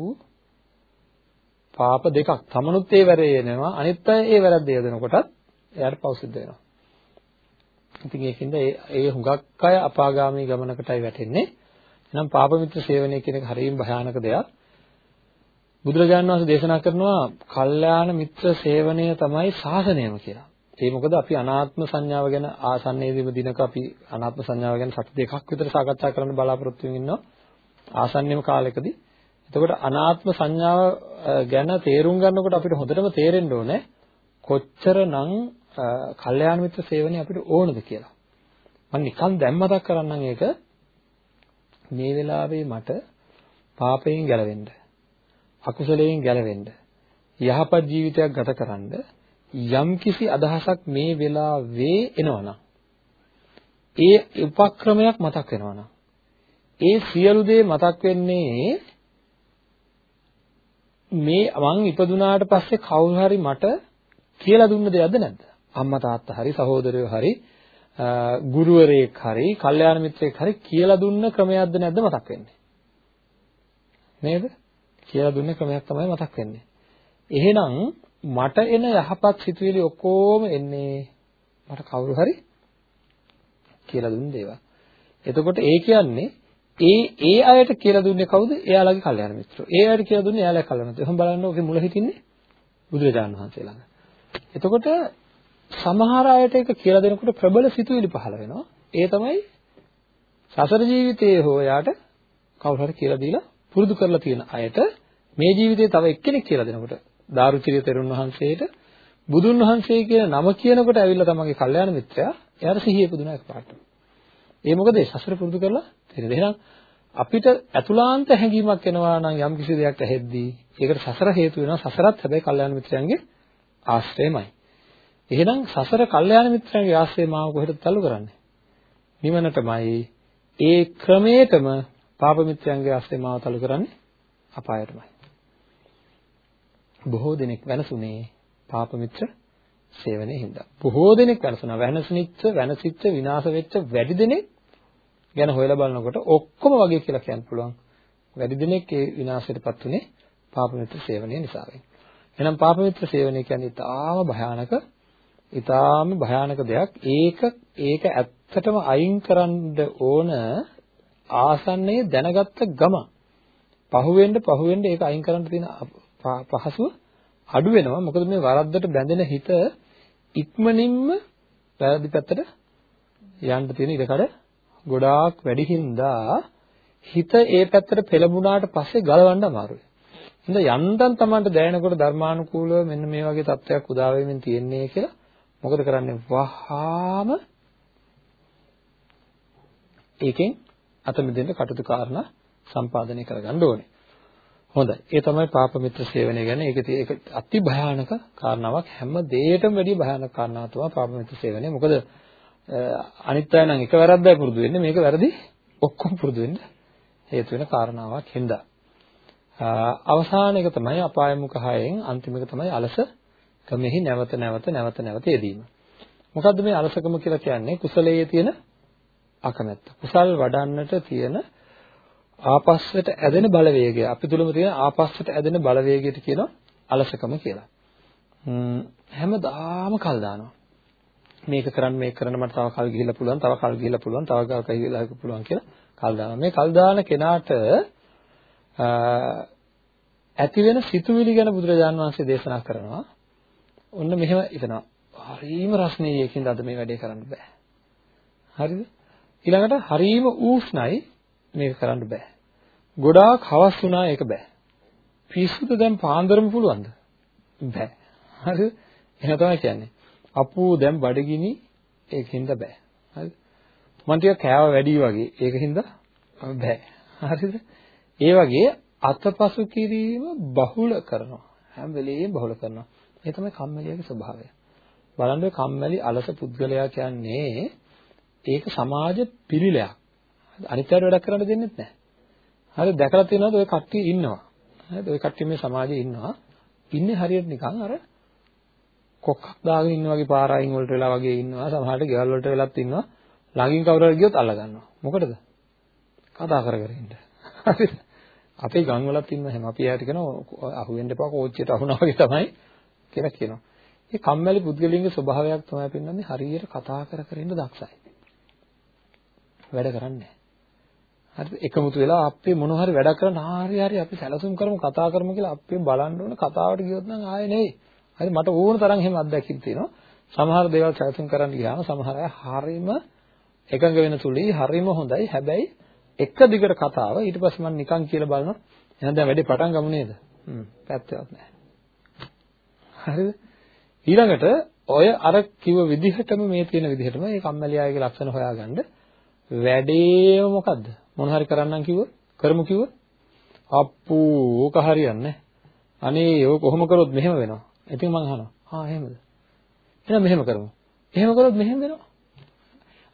පාප දෙකක්. තමනුත් ඒ වැරේනවා අනිත් අය ඒ වැරද්ද යදනකොටත් එයාට පව් සිද්ධ වෙනවා. ඉතින් ඒකින්ද ඒ ඒ හුඟක් අය අපාගාමී ගමනකටයි වැටෙන්නේ. එහෙනම් පාප මිත්‍ර සේවනය කියන එක හරියම භයානක දෙයක්. බුදුරජාණන් වහන්සේ දේශනා කරනවා කල්යාණ මිත්‍ර සේවනය තමයි ශාසනයම කියලා. ඒ මොකද අපි අනාත්ම සංඥාව ගැන ආසන්නයේදීම දිනක අපි අනාත්ම සංඥාව ගැන සති දෙකක් විතර සාකච්ඡා කරන්න බලාපොරොත්තු වෙමින් ඉන්නවා ආසන්නෙම කාලෙකදී. එතකොට අනාත්ම සංඥාව ගැන තේරුම් ගන්නකොට අපිට හොඳටම තේරෙන්න ඕනේ කොච්චරනම් කල්යාණ මිත්‍ර සේවනය අපිට ඕනද කියලා. මම නිකන් දැන් මතක් කරන්නම් ඒක මේ වෙලාවේ මට පාපයෙන් ගැලවෙන්න අකුසලයෙන් ගැලවෙන්න යහපත් ජීවිතයක් ගතකරන්න යම්කිසි අදහසක් මේ වෙලාවේ එනවනම් ඒ උපක්‍රමයක් මතක් වෙනවනම් ඒ සියලු දේ මතක් වෙන්නේ මේ මං ඉපදුනාට පස්සේ කවුරු හරි මට කියලා දුන්න දෙයක්ද නැද්ද අම්මා තාත්තා හරි සහෝදරයෝ හරි ගුරුවරයෙක් හරි කල්යාණ මිත්‍රයෙක් හරි කියලා දුන්න ක්‍රමයක්ද නැද්ද මතක් වෙන්නේ නේද කියලා දුන්න ක්‍රමයක් තමයි මතක් වෙන්නේ. එහෙනම් මට එන යහපත් සිතුවිලි ඔක්කොම එන්නේ මට කවුරු හරි කියලා දුන්න දේවල්. එතකොට ඒ කියන්නේ ඒ ඒ අයට කියලා දුන්නේ කවුද? එයාලගේ කල්යාණ මිත්‍රෝ. ඒ අයට කියලා දුන්නේ එයාලගේ කල්යාණ මිත්‍රෝ. එහෙනම් බලන්න ඔකේ මුල හිටින්නේ බුදුරජාණන් වහන්සේ ළඟ. එතකොට සමහර අයට ඒක කියලා දෙනකොට ප්‍රබල සිතුවිලි පහළ වෙනවා. ඒ තමයි සසර ජීවිතයේ හෝ යාට කවුරු හරි කියලා දීලා පුරුදු කරලා තියෙන අයට මේ ජීවිතේ තව එක්කෙනෙක් කියලා දෙනකොට දාරුචිරිය තෙරුන් වහන්සේට බුදුන් වහන්සේ කියන නම කියනකොට ඇවිල්ලා තමන්ගේ කල්යාණ මිත්‍රයා එයාට සිහිය පුදුනා එකපාරට. ඒ මොකද ඒ සසර පුරුදු කරලා තියෙනද? එහෙනම් අපිට අතුලාන්ත හැඟීමක් එනවා නම් යම් කිසි දෙයක් ඇහෙද්දී ඒකට සසර හේතු වෙනවා සසරත් හැබැයි කල්යාණ මිත්‍රයන්ගේ ආශ්‍රයමයි. එහෙනම් සසර කල්යාණ මිත්‍රයන්ගේ ආශ්‍රය මාව කොහෙටද තල්ලු කරන්නේ? නිවනටමයි. ඒ ක්‍රමයටම පාප මිත්‍රයන්ගේ ආශ්‍රය මාව තල්ලු කරන්නේ අපායටමයි. බොහෝ දෙනෙක් වෙනසුනේ පාප මිත්‍ර සේවනයේ හින්දා. බොහෝ දෙනෙක් වෙනසුණා. වෙනසුනිච්ච, වෙනසිච්ච, විනාශ වෙච්ච වැඩි දෙනෙක් ගැන හොයලා බලනකොට ඔක්කොම වගේ කියලා කියන්න පුළුවන්. වැඩි දෙනෙක් ඒ විනාශයටපත් උනේ පාප මිත්‍ර සේවනය නිසා වෙයි. එහෙනම් පාප මිත්‍ර සේවනය කියන්නේ ඉතාම භයානක, ඉතාම භයානක දෙයක්. ඒක ඒක ඇත්තටම අයින් කරන්න ඕන ආසන්නයේ දැනගත්ත ගම. පහුවෙන්න පහුවෙන්න ඒක අයින් කරන්න තියෙන පහසුව අඩු වෙනවා. මොකද මේ වරද්දට බැඳෙන හිත ඉක්මනින්ම වැරදි පැත්තට යන්න තියෙන ඉඩකඩ ගොඩාක් වැඩි හින්දා හිත ඒ පැත්තට පෙළඹුණාට පස්සේ ගලවන්න අමාරුයි. හින්දා යන්තම් Tamanට දැනෙනකොට ධර්මානුකූලව මෙන්න මේ වගේ තත්ත්වයක් උදා වෙමින් තියෙන්නේ කියලා මොකද කරන්නේ? වහාම ඒකෙන් අත මිදෙන්න කටයුතු කාරණා සම්පාදනය කරගන්න ඕනේ. හොඳයි. ඒ තමයි පාප මිත්‍ර සේවනය ගැන. ඒක ඒක අති භයානක කාරණාවක්. හැම දෙයකටම වැඩිය භයානක කාරණාවක් තමයි පාප මිත්‍ර සේවනය. මොකද අනිත් අය නම් එක වැරද්දයි පුරුදු වෙන්නේ. මේක වැරදි ඔක්කොම පුරුදු වෙන්න හේතු වෙන කාරණාවක් හින්දා. අවසාන එක තමයි අපාය මුඛ හයෙන් අන්තිම එක තමයි අලස කමෙහි නැවත නැවත නැවත නැවත යෙදීම. මොකද්ද මේ අලසකම කියලා කියන්නේ? කුසලයේ තියෙන අකමැත්ත. කුසල් වඩන්නට තියෙන ආපස්සට ඇදෙන බලවේගය අපි තුලම තියෙන ආපස්සට ඇදෙන බලවේගයට කියනවා අලසකම කියලා. හැමදාම කල් දානවා. මේක කරන්න මේක කරන්න මට තව කල් ගිහිල්ලා පුළුවන් තව කල් ගිහිල්ලා පුළුවන් තව කල් ගිහිල්ලා පුළුවන් කියලා කල් දානවා. මේ කල් දාන කෙනාට ඇති වෙන සිතුවිලි ගැන බුදුරජාණන් වහන්සේ දේශනා කරනවා. ඔන්න මෙහෙම හිතනවා. හරීම රස්නීයකින්ද අද මේ වැඩේ කරන්න බෑ. හරිද? ඊළඟට හරීම ඌෂ්ණයි මේක කරන්න බෑ. ගොඩාක් හවස් වුණා ඒක බෑ. පිස්සුද දැන් පාන්දරම පුළුවන්ද? බෑ. හරිද? එහෙම තමයි කියන්නේ. අප්පු දැන් බඩගිනි ඒකින්ද බෑ. හරිද? මම ටික කෑව වැඩි වගේ ඒකින්ද බෑ. හරිද? ඒ වගේ අතපසු කිරීම බහුල කරනවා. හැම වෙලෙම බහුල කරනවා. ඒ තමයි කම්මැලියාගේ ස්වභාවය. බලන්න කම්මැලි අලස පුද්ගලයා කියන්නේ ඒක සමාජ පිළිලයක්. අනිත් අයට වැඩක් කරන්න දෙන්නේ නැහැ. හරි දැකලා තියෙනවද ඔය කට්ටිය ඉන්නවා. හරිද? ඔය කට්ටිය මේ සමාජයේ ඉන්නවා. ඉන්නේ හරියට නිකන් අර කොක්කක් දාගෙන ඉන්න වගේ පාරායින් වලට වෙලා වගේ ඉන්නවා. සමහරට ගෙවල් වලට වෙලත් ඉන්නවා. ළඟින් කවුරු හරි ගියොත් අල්ල ගන්නවා. මොකටද? කතා කර කර ඉන්න. හරිද? අපේ ගම් වලත් ඉන්න හැම අපි යාට කියනවා අහුවෙන්න එපා කෝච්චියට අහුණා වගේ තමයි කියලා කියනවා. මේ කම්මැලි පුද්ගලයන්ගේ ස්වභාවයක් තමයි පෙන්වන්නේ හරියට කතා කර කර ඉන්න දක්ෂයි. වැඩ කරන්නේ හරිද? එකමුතු වෙලා අපේ මොන හරි වැඩක් කරන්න හරි හරි අපි සැලසුම් කරමු කතා කරමු කියලා අපි බලන්න ඕන කතාවට ගියොත් නම් ආයේ නෙවෙයි. හරි මට ඕන තරම් එහෙම අත්දැකීම් තියෙනවා. සමහර දේවල් සැලසුම් කරන්න ගියාම සමහර අය හරීම එකඟ වෙන තුලයි හරීම හොඳයි. හැබැයි එක දිගට කතාව ඊට පස්සේ මම නිකන් කියලා බලනවා. එහෙනම් දැන් වැඩේ පටන් ගමු නේද? හ්ම් පැත්තවත් නැහැ. හරිද? ඊළඟට ඔය අර කිව්ව විදිහටම මේ තියෙන විදිහටම මේ කම්මැලි අයගේ ලක්ෂණ හොයාගන්න වැඩේම මොකද්ද? මොන හරි කරන්නම් කිව්වොත් කරමු කිව්වොත් අප්පු ඕක හරියන්නේ අනේ ඕක කොහොම කරොත් මෙහෙම වෙනවා. ඉතින් මං අහනවා. ආ එහෙමද? එහෙනම් මෙහෙම කරමු. එහෙම කරොත් මෙහෙම වෙනවා.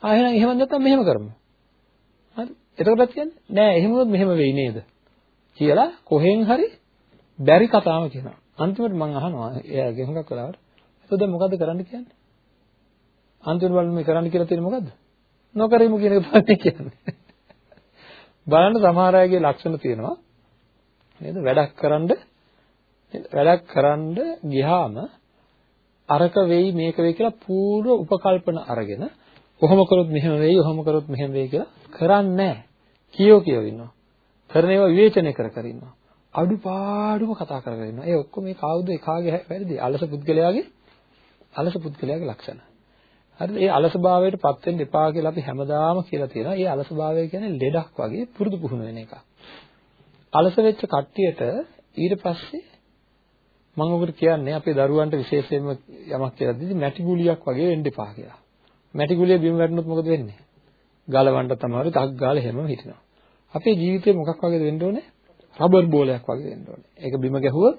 ආ එහෙනම් එහෙම නැත්නම් මෙහෙම කරමු. හරි. එතකොටත් කියන්නේ නෑ එහෙම වුණොත් මෙහෙම වෙයි නේද? කියලා කොහෙන් හරි බැරි කතාව කියනවා. අන්තිමට මං අහනවා එයාගෙන් හුඟක් වෙලාවට. එතකොට දැන් මොකද්ද කරන්න කියන්නේ? අන්තිමට බලන්න මේ කරන්න කියලා තියෙන්නේ මොකද්ද? නොකරමු කියන එක තමයි කියන්නේ. බලන්න සමහර අයගේ ලක්ෂණ තියෙනවා. නේද? වැඩක් කරන්න වැඩක් කරන්න ගියාම අරක වෙයි මේක වෙයි කියලා පූර්ව උපකල්පන අරගෙන කොහොම කරොත් මෙහෙම වෙයි, කොහොම කරොත් මෙහෙම වෙයි කියලා කරන්නේ නැහැ. කියෝ කියෝ ඉන්නවා. කරන ඒවා විවේචනය කර කර ඉන්නවා. අඩුපාඩුම කතා කර කර ඉන්නවා. ඒ ඔක්කොම මේ කවුද එකාගේ වැරදි? අලස පුද්ගලයාගේ අලස පුද්ගලයාගේ ලක්ෂණ. හරිද? ඒ අලසභාවයටපත් වෙන්න එපා කියලා අපි හැමදාම කියලා තියෙනවා. ඒ අලසභාවය කියන්නේ ලෙඩක් වගේ පුරුදු පුහුණු වෙන එකක්. අලස වෙච්ච කට්ටියට ඊට පස්සේ මම ඔබට කියන්නේ අපේ දරුවන්ට විශේෂයෙන්ම යමක් කියලා දීදි මැටි ගුලියක් වගේ වෙන්න එපා කියලා. මැටි ගුලිය බිම වැටුනොත් මොකද වෙන්නේ? ගලවන්න තමයි තක් ගාලා හැමම හිටිනවා. අපේ ජීවිතේ මොකක් වගේද වෙන්න ඕනේ? රබර් බෝලයක් වගේ වෙන්න ඕනේ. ඒක බිම ගැහුවොත්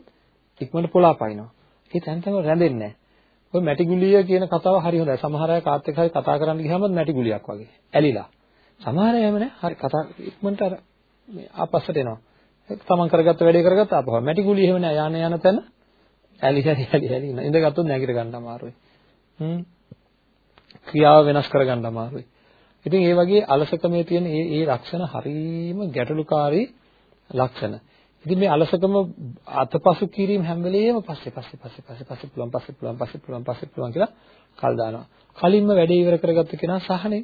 ඉක්මනට පොළාපයින්නවා. ඒ තැන් තැන් රැඳෙන්නේ නැහැ. ඔය මැටි ගුලිය කියන කතාව හරි හොඳයි. සමහර අය කාත් එක්ක හරි කතා කරන්න ගියාම මැටි ගුලියක් වගේ. ඇලිලා. සමහර අය එහෙම නැහැ. හරි කතා ඉක්මනට අර මේ ආපස්සට එනවා. තමන් කරගත්ත වැඩේ කරගත්ත ආපහු. මැටි ගුලිය එහෙම නැහැ. යانے යන තැන ඇලි ඇලි ඇලි ඇලි ඉන්න. ඉඳගත්තොත් නැගිට ගන්න අමාරුයි. හ්ම්. ක්‍රියාව වෙනස් කරගන්න අමාරුයි. ඉතින් ඒ වගේ අලසකමේ තියෙන මේ මේ ලක්ෂණ හරීම ගැටලුකාරී ලක්ෂණ. ඉතින් මේ අලසකම අතපසු කිරීම හැම වෙලෙම පස්සේ පස්සේ පස්සේ පස්සේ පස්සේ පුළුවන් පස්සේ පුළුවන් පස්සේ පුළුවන් පස්සේ පුළුවන් කියලා කල් දානවා. කලින්ම වැඩේ ඉවර කරගත්ත කෙනා සහනේ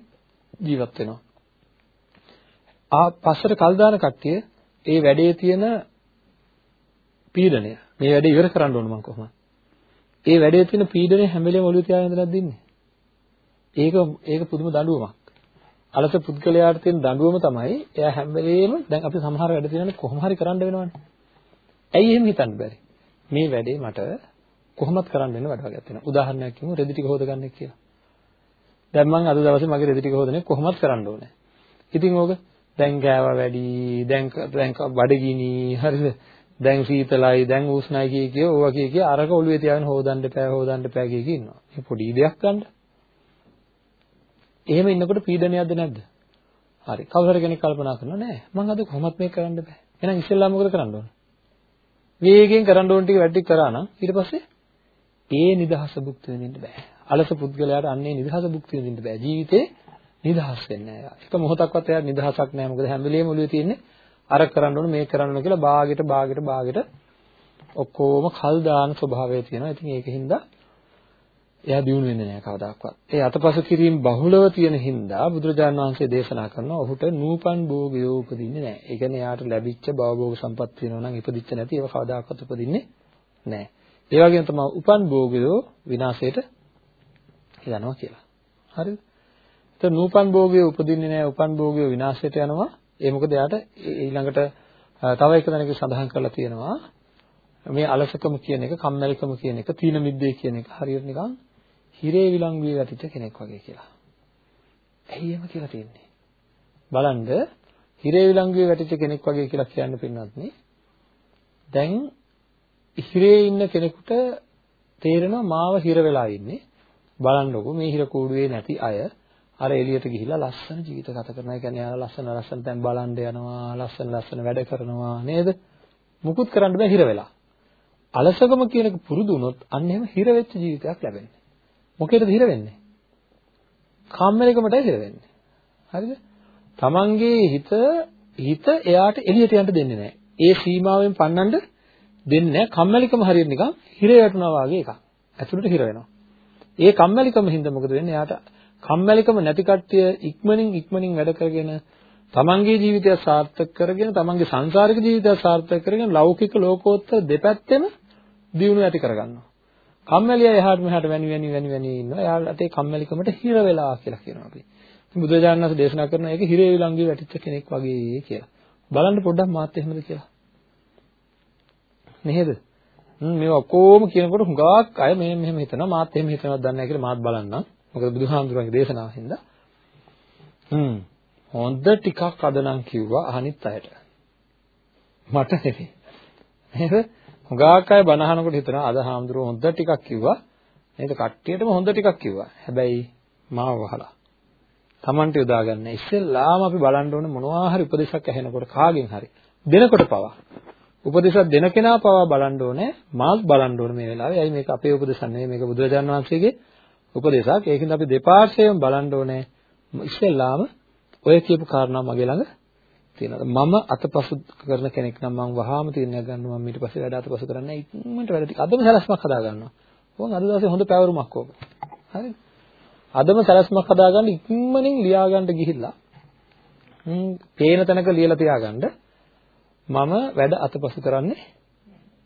ජීවත් වෙනවා. ආ පස්සට කල් දාන කට්ටිය ඒ වැඩේ තියෙන පීඩනය මේ වැඩේ ඉවර කරන්න ඕන මම කොහොමද? ඒ වැඩේ තියෙන පීඩනය හැම වෙලේම ඔළුවේ තියාගෙන ඉඳලා දින්නේ. ඒක ඒක පුදුම දඬුවමක්. අලස පුද්ගලයාට තියෙන දඬුවම තමයි එයා හැම වෙලේම දැන් අපි සමහර වැඩ තියෙනනේ කොහොම හරි කරන්න වෙනවනේ. ඇයි එහෙම හිතන්න බැරි? මේ වැඩේ මට කොහොමත් කරන්න වෙන වැඩ වගේක් තියෙනවා. උදාහරණයක් කියමු රෙදි ටික හොදගන්න කියලා. දැන් මම අද දවසේ මගේ රෙදි ටික හොදන්නේ කොහොමත් කරන්න ඕනේ. ඉතින් ඕක දැන් ගෑවා වැඩි, දැන් දැන් බඩගිනි, හරිද? දැන් සීතලයි, දැන් උෂ්ණයි කිය කිය ඕවා කිය කිය අරක ඔළුවේ තියාගෙන හොදන්න එපා, හොදන්න එපා කිය කිය ඉන්නවා. මේ පොඩි දෙයක් ගන්න. එහෙම ඉන්නකොට පීඩනයක්ද නැද්ද? හරි. කවුරු හරි කෙනෙක් කල්පනා කරනවා නෑ. මම අද කොහොමත් මේක කරන්න බෑ. එහෙනම් ඉස්සෙල්ලා මොකද කරන්න ඕන? වේගෙන් කරන්න ඕන ටික වැඩි කරා නම් ඊට පස්සේ ඒ නිදහස භුක්ති විඳින්න බෑ. අලස පුද්ගලයාට අන්නේ නිදහස භුක්ති විඳින්න බෑ. ජීවිතේ නිදහස් වෙන්නේ නෑ. එක මොහොතක්වත් එයාට නිදහසක් නෑ. මොකද හැම වෙලේම ඔළුවේ තියෙන්නේ අර කරන්න ඕන මේක කරන්න ඕන කියලා බාගෙට බාගෙට බාගෙට ඔක්කොම කල් දාන ස්වභාවය තියෙනවා. ඉතින් ඒකින්ද එයා දියුණු වෙන්නේ නැහැ කවදාකවත්. ඒ අතපසු කිරීම බහුලව තියෙන හින්දා බුදුරජාණන් වහන්සේ දේශනා කරනවා ඔහුට නූපන් භෝගය උපදින්නේ නැහැ. ඒ කියන්නේ එයාට ලැබිච්ච භවභෝග සම්පත් තියෙනවා නම් ඉපදිච්ච නැති ඒවා කවදාකවත් උපදින්නේ නැහැ. ඒ වගේම තමයි උපන් භෝගය විනාශයට යනවා කියලා. හරිද? එතකොට නූපන් භෝගය උපදින්නේ නැහැ උපන් භෝගය විනාශයට යනවා. ඒ මොකද එයාට ඊළඟට තව එක තැනක සඳහන් කරලා තියෙනවා මේ අලසකම කියන එක, කම්මැලිකම කියන එක, තීන මිද්දේ කියන එක හරියට නිකන් හිරේ විලංගුවේ වැටිච්ච කෙනෙක් වගේ කියලා. ඇයි එහෙම කියලා තියෙන්නේ? බලන්න හිරේ විලංගුවේ වැටිච්ච කෙනෙක් වගේ කියලා කියන්න පින්නත් නේ. දැන් හිරේ ඉන්න කෙනෙකුට තේරෙනවා මාව හිර වෙලා ඉන්නේ. බලන්නකො මේ හිර කූඩුවේ නැති අය අර එළියට ගිහිල්ලා ලස්සන ජීවිත ගත කරනවා. ඒ කියන්නේ යාලා ලස්සන ලස්සන තැන් බලන්න යනවා, ලස්සන ලස්සන වැඩ කරනවා නේද? මුකුත් කරන්න බෑ හිර වෙලා. අලසකම කියන එක පුරුදු වුණොත් අන්න එහෙම හිර වෙච්ච ජීවිතයක් ලැබෙන්නේ. මොකේද හිර වෙන්නේ? කම්මැලිකමටයි හිර වෙන්නේ. හරිද? තමන්ගේ හිත හිත එයාට එළියට යන්න දෙන්නේ නැහැ. ඒ සීමාවෙන් පන්නන්න දෙන්නේ නැහැ. කම්මැලිකම හරියට නිකන් හිර වැටුණා වගේ එකක්. ඇතුළට හිර වෙනවා. ඒ කම්මැලිකම හින්දා මොකද වෙන්නේ? එයාට කම්මැලිකම නැති කට්ටිය ඉක්මනින් ඉක්මනින් වැඩ කරගෙන තමන්ගේ ජීවිතය සාර්ථක කරගෙන තමන්ගේ සංසාරික ජීවිතය සාර්ථක කරගෙන ලෞකික ලෝකෝත්තර දෙපැත්තෙම දියුණුව ඇති කරගන්නවා. කම්මැලිය එහාට මෙහාට වැනි වැනි වැනි වැනි ඉන්නවා. එයාලට ඒ කම්මැලිකමට හිර වෙලා කියලා කියනවා අපි. ඉතින් බුදුරජාණන් වහන්සේ දේශනා කරන එක හිරේ විලංගුවේ වැටිච්ච කෙනෙක් වගේ කියලා. බලන්න පොඩ්ඩක් මාත් එහෙමද කියලා. නේද? හ්ම් මේවා කොහොම කියනකොට හුඟක් අය මේ මෙහෙම හිතනවා මාත් එහෙම හිතනවද දන්නේ නැහැ කියලා මාත් බලන්නම්. මොකද බුදුහාමුදුරන්ගේ දේශනාව හින්දා. හ්ම් හොඳ ටිකක් අද නම් කිව්වා අනිත් අයට. මට නෙවෙයි. නේද? හුඟක් අය බණ අහනකොට හිතනවා අද හාමුදුරුවෝ හොඳ ටිකක් කිව්වා. නේද? කට්ටියටම හොඳ ටිකක් කිව්වා. හැබැයි මාව වහලා. Tamante යොදා ගන්න. ඉස්සෙල්ලාම අපි බලන්න ඕනේ මොනවා හරි උපදේශයක් ඇහෙනකොට කාගෙන් හරි දෙනකොට පවා. උපදේශයක් දෙන කෙනා පවා බලන්න ඕනේ මාත් බලන්න ඕනේ මේ වෙලාවේ. ඇයි මේක අපේ උපදේශක් නෙවෙයි මේක බුදුරජාණන් වහන්සේගේ උපදේශයක්. ඒකින්ද අපි දෙපාර්ශ්වයෙන් බලන්න ඕනේ ඉස්සෙල්ලාම ඔය කියපු කාරණා මගේ ළඟ තියෙනවා. මම අතපසු කරන කෙනෙක් නම් මම වහාම තීරණයක් ගන්නවා මම ඊට පස්සේ වැඩ අතපසු කරන්නේ ඉක්මනට වැඩ ටික අදම සැලැස්මක් හදා ගන්නවා. ඕන් අද දවසේ හොඳ පැවරුමක් ඕක. හරිද? අදම සැලැස්මක් හදාගන්න ඉක්මනින් ලියා ගන්න ගිහිල්ලා හ්ම් පේන තැනක ලියලා තියාගන්න මම වැඩ අතපසු කරන්නේ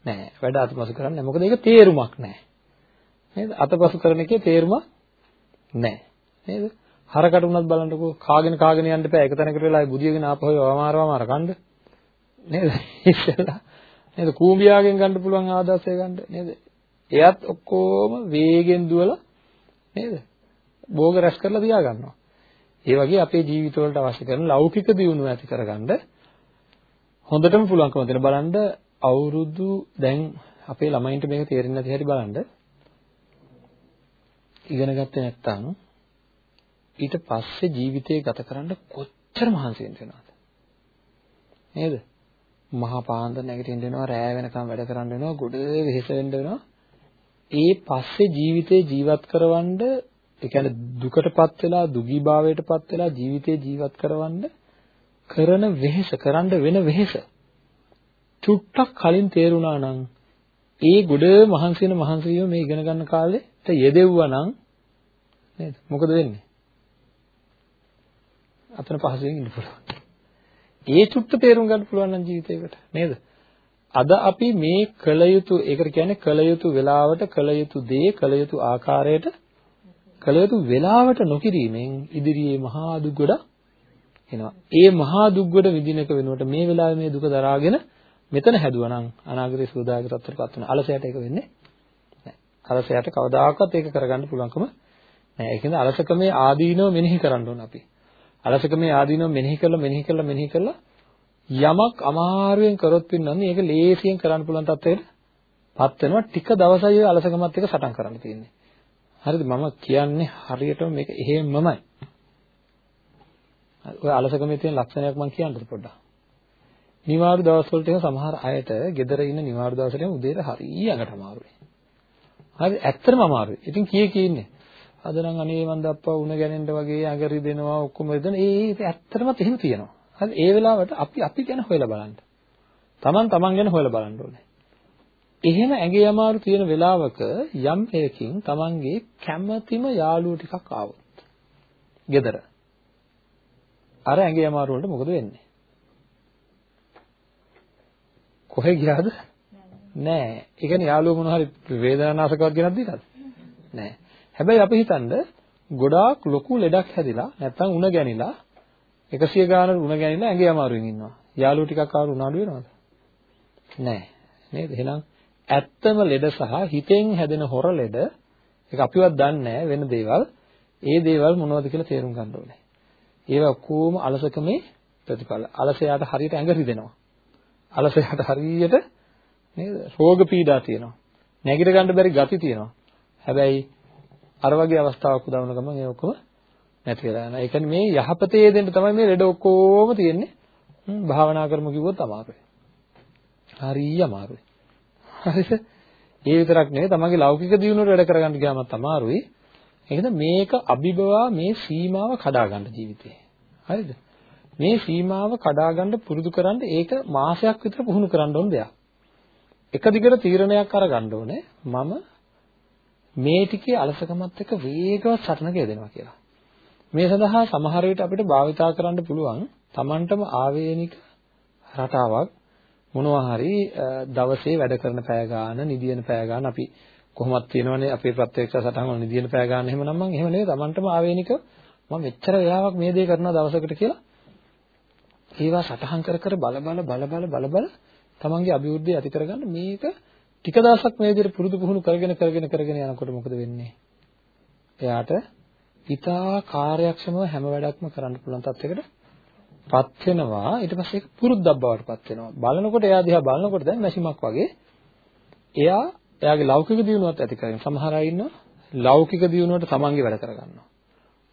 නැහැ. වැඩ අතපසු කරන්නේ නැහැ. මොකද ඒක තේරුමක් නැහැ. නේද? අතපසු කරන එකේ තේරුමක් නැහැ. නේද? හරකට උනත් බලන්නකෝ කාගෙන කාගෙන යන්න එපා. එක තැනකට වෙලා බුදියගෙන ආපහු වමාරවම අර කන්න. නේද? ඉස්සෙල්ලා නේද? කූඹියාගෙන් ගන්න පුළුවන් ආදර්ශය ගන්න නේද? එයත් ඔක්කොම වේගෙන් දුවලා නේද? භෝග රැස් කරලා තියා ගන්නවා. ඒ වගේ අපේ ජීවිතවලට අවශ්‍ය කරන ලෞකික දියුණුව ඇති කරගන්න හොඳටම පුළුවන්කම තියෙන බලන්න අවුරුදු දැන් අපේ ළමයින්ට මේක තේරෙන්නේ නැති හැටි බලන්න ඉගෙන ගත්තේ නැත්නම් ඊට පස්සේ ජීවිතේ ගත කරන්න කොච්චර මහන්සි වෙනවද? නේද? මහා පාන්දර නැගිටින්න වෙනවා රෑ වෙනකම් වැඩ කරන්න වෙනවා ගොඩ වෙහෙස වෙන්න වෙනවා. ඒ පස්සේ ජීවිතේ ජීවත් කරවන්න ඒ කියන්නේ දුකටපත් වෙලා දුගී භාවයටපත් වෙලා ජීවිතේ ජීවත් කරවන්න කරන වෙහෙස කරන්න වෙන වෙහෙස චුට්ටක් කලින් තේරුණා නම් ඒ ගොඩ මහන්සි වෙන මහන්සියම මේ ඉගෙන ගන්න කාලෙට යෙදෙව්වා නම් නේද? මොකද වෙන්නේ? අතන පහසුවෙන් ඉන්න පුළුවන් ඒ චුට්ට තේරුම් ගන්න පුළුවන් නම් ජීවිතේකට නේද අද අපි මේ කළ යුතු ඒකට කියන්නේ කළ යුතු වෙලාවට කළ යුතු දේ කළ යුතු ආකාරයට කළ යුතු වෙලාවට නොකිරීමෙන් ඉදිරියේ මහා දුක් ගොඩක් එනවා. ඒ මහා දුක් ගොඩ විඳිනක වෙනුවට මේ වෙලාවේ මේ දුක දරාගෙන මෙතන හැදුවා නම් අනාගතේ සෝදාග තත්ත්වයටපත් වෙනවා. අලසයට ඒක වෙන්නේ නැහැ. අලසයට කවදාකවත් ඒක කරගන්න පුළුවන්කම නැහැ. ඒකෙන්ද අලසකමේ ආදීනව මෙනෙහි කරන්න ඕන අපි. අලසකමේ ආදීනව මෙනෙහි කරලා මෙනෙහි කරලා මෙනෙහි කරලා යමක් අමාරුවෙන් කරොත් පින්නන්නේ ඒක ලේසියෙන් කරන්න පුළුවන් තත්ත්වයකටපත් වෙනවා. ටික දවසයි අලසකමත් එක්ක සටන් කරන්න තියෙන්නේ. හරිද? මම කියන්නේ හරියටම මේක එහෙමමයි. ඔය අලසකමේ තියෙන ලක්ෂණයක් මම කියන්නද පොඩ්ඩක්? නිවාඩු දවස්වලට එහෙම සමහර අයට gedara ඉන්න නිවාඩු දවසට උදේට හරිය අඟට අමාරුයි. හරි? ඇත්තටම අමාරුයි. ඉතින් කී කී ඉන්නේ? අද නම් අනේ මන්ද අප්පා උණ ගැනෙන්න වගේ අඟරි දෙනවා ඔක්කොම දෙන ඒ ඇත්තටමත් එහෙම තියෙනවා හරි ඒ වෙලාවට අපි අපි ගැන හොයලා බලන්න Taman taman ගැන හොයලා බලන්න ඕනේ එහෙම ඇඟේ අමාරු තියෙන වෙලාවක යම් හේකින් Tamanගේ කැමැතිම යාළුවෝ ටිකක් ආවොත්. ගෙදර. අර ඇඟේ අමාරු වලට මොකද වෙන්නේ? කොහෙ ගියාද? නෑ. ඒ කියන්නේ යාළුවෝ මොන හරි වේදනානාශකවත් ගෙනත් දීලාද? නෑ. හැබැයි අපි හිතන්න ගොඩාක් ලොකු ලෙඩක් හැදිලා නැත්තම් උණ ගැනිලා 100 ගානක උණ ගැනිලා ඇඟේ අමාරුවෙන් ඉන්නවා. යාළුවෝ ටිකක් ආවරු උනාඩු වෙනවද? නෑ. නේද? එහෙනම් ඇත්තම ලෙඩ සහ හිතෙන් හැදෙන හොර ලෙඩ ඒක අපිවත් දන්නේ වෙන දේවල් ඒ දේවල් මොනවද කියලා තේරුම් ගන්න ඕනේ. ඒවා ඔක්කොම අලසකමේ ප්‍රතිඵල. අලසයාට හරියට ඇඟ රිදෙනවා. අලසයාට හරියට නේද? රෝග පීඩා තියෙනවා. නැගිට ගන්න බැරි ගති තියෙනවා. හැබැයි අර වගේ අවස්ථාවක් උදවන ගමන් ඒ ඔක්කොම නැති වෙලා යනවා. ඒ කියන්නේ මේ යහපතේ දෙන්න තමයි මේ ලෙඩ ඔක්කොම තියෙන්නේ. භාවනා කරමු කිව්වොත් අමාරුයි. හරිය අමාරුයි. හරිද? ඒ විතරක් නෙවෙයි තමන්ගේ ලෞකික දියුණුවට වැඩ කරගන්න ගියාමත් අමාරුයි. ඒකද මේක අභිබවා මේ සීමාව කඩා ගන්න ජීවිතේ. හරිද? මේ සීමාව කඩා ගන්න පුරුදු කරන්න ඒක මාසයක් විතර පුහුණු කරන්න ඕන දෙයක්. එක දිගට තීරණයක් අරගන්න ඕනේ මම මේ ටිකේ අලසකමත් එක්ක වේගවත් සටනක යෙදෙනවා කියලා. මේ සඳහා සමහර විට අපිට භාවිතා කරන්න පුළුවන් Tamanටම ආවේනික රටාවක් මොනවා හරි දවසේ වැඩ කරන පැය ගාන, නිදියන පැය ගාන අපි කොහොමද තියෙනවනේ අපේ ප්‍රත්‍යක්ෂ සටහන් වල නිදියන පැය ගාන එහෙමනම් මම එහෙම නෙවෙයි Tamanටම ආවේනික මම මෙච්චර වෙලාවක් මේ දේ කරනවා දවසකට කියලා ඒවා සටහන් කර කර බල බල බල බල බල බල තමන්ගේ අභිවෘද්ධිය ඇති කරගන්න මේක ටික දවසක් මේ විදිහට පුරුදු පුහුණු කරගෙන කරගෙන කරගෙන යනකොට මොකද වෙන්නේ? එයාට හිතා කාර්යක්ෂමව හැම වැඩක්ම කරන්න පුළුවන් තත්යකට පත් වෙනවා. ඊට පස්සේ ඒක පුරුද්දක් බවට පත් වෙනවා. බලනකොට එයා දිහා බලනකොට දැන් මැෂිමක් වගේ එයා එයාගේ ලෞකික දියුණුවත් ඇති කරගෙන සමහර අය ඉන්නවා. ලෞකික දියුණුවට තමන්ගේ වැඩ කරගන්නවා.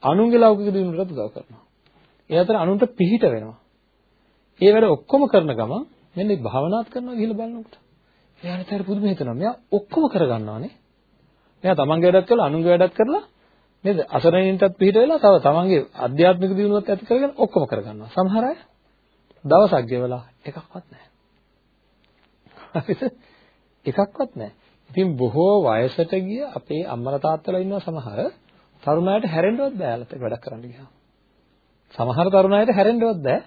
අනුන්ගේ ලෞකික දියුණුවට උදව් කරනවා. ඒ අතර අනුන්ට පිහිට වෙනවා. ඒ වැඩ ඔක්කොම කරන ගමන් මෙන්න භාවනාත් කරනවා ගිහිල්ලා බලනකොට. එයාට තර පුදුම හිතෙනවා මෙයා ඔක්කොම කරගන්නවානේ මෙයා තමන්ගේ වැඩත් කරලා අනුන්ගේ වැඩත් කරලා නේද? අසරණයින්ටත් පිට වෙලා තව තමන්ගේ අධ්‍යාත්මික දියුණුවත් ඇති කරගෙන ඔක්කොම කරගන්නවා. සමහර අය දවසක් ගෙවලා එකක්වත් නැහැ. හරිද? එකක්වත් නැහැ. ඉතින් බොහෝ වයසට ගිය අපේ අම්මලා තාත්තලා ඉන්නවා සමහර තරුණයට හැරෙන්නවත් බෑ යාලට වැඩක් කරන්න ගියාම. සමහර තරුණයට හැරෙන්නවත් බෑ.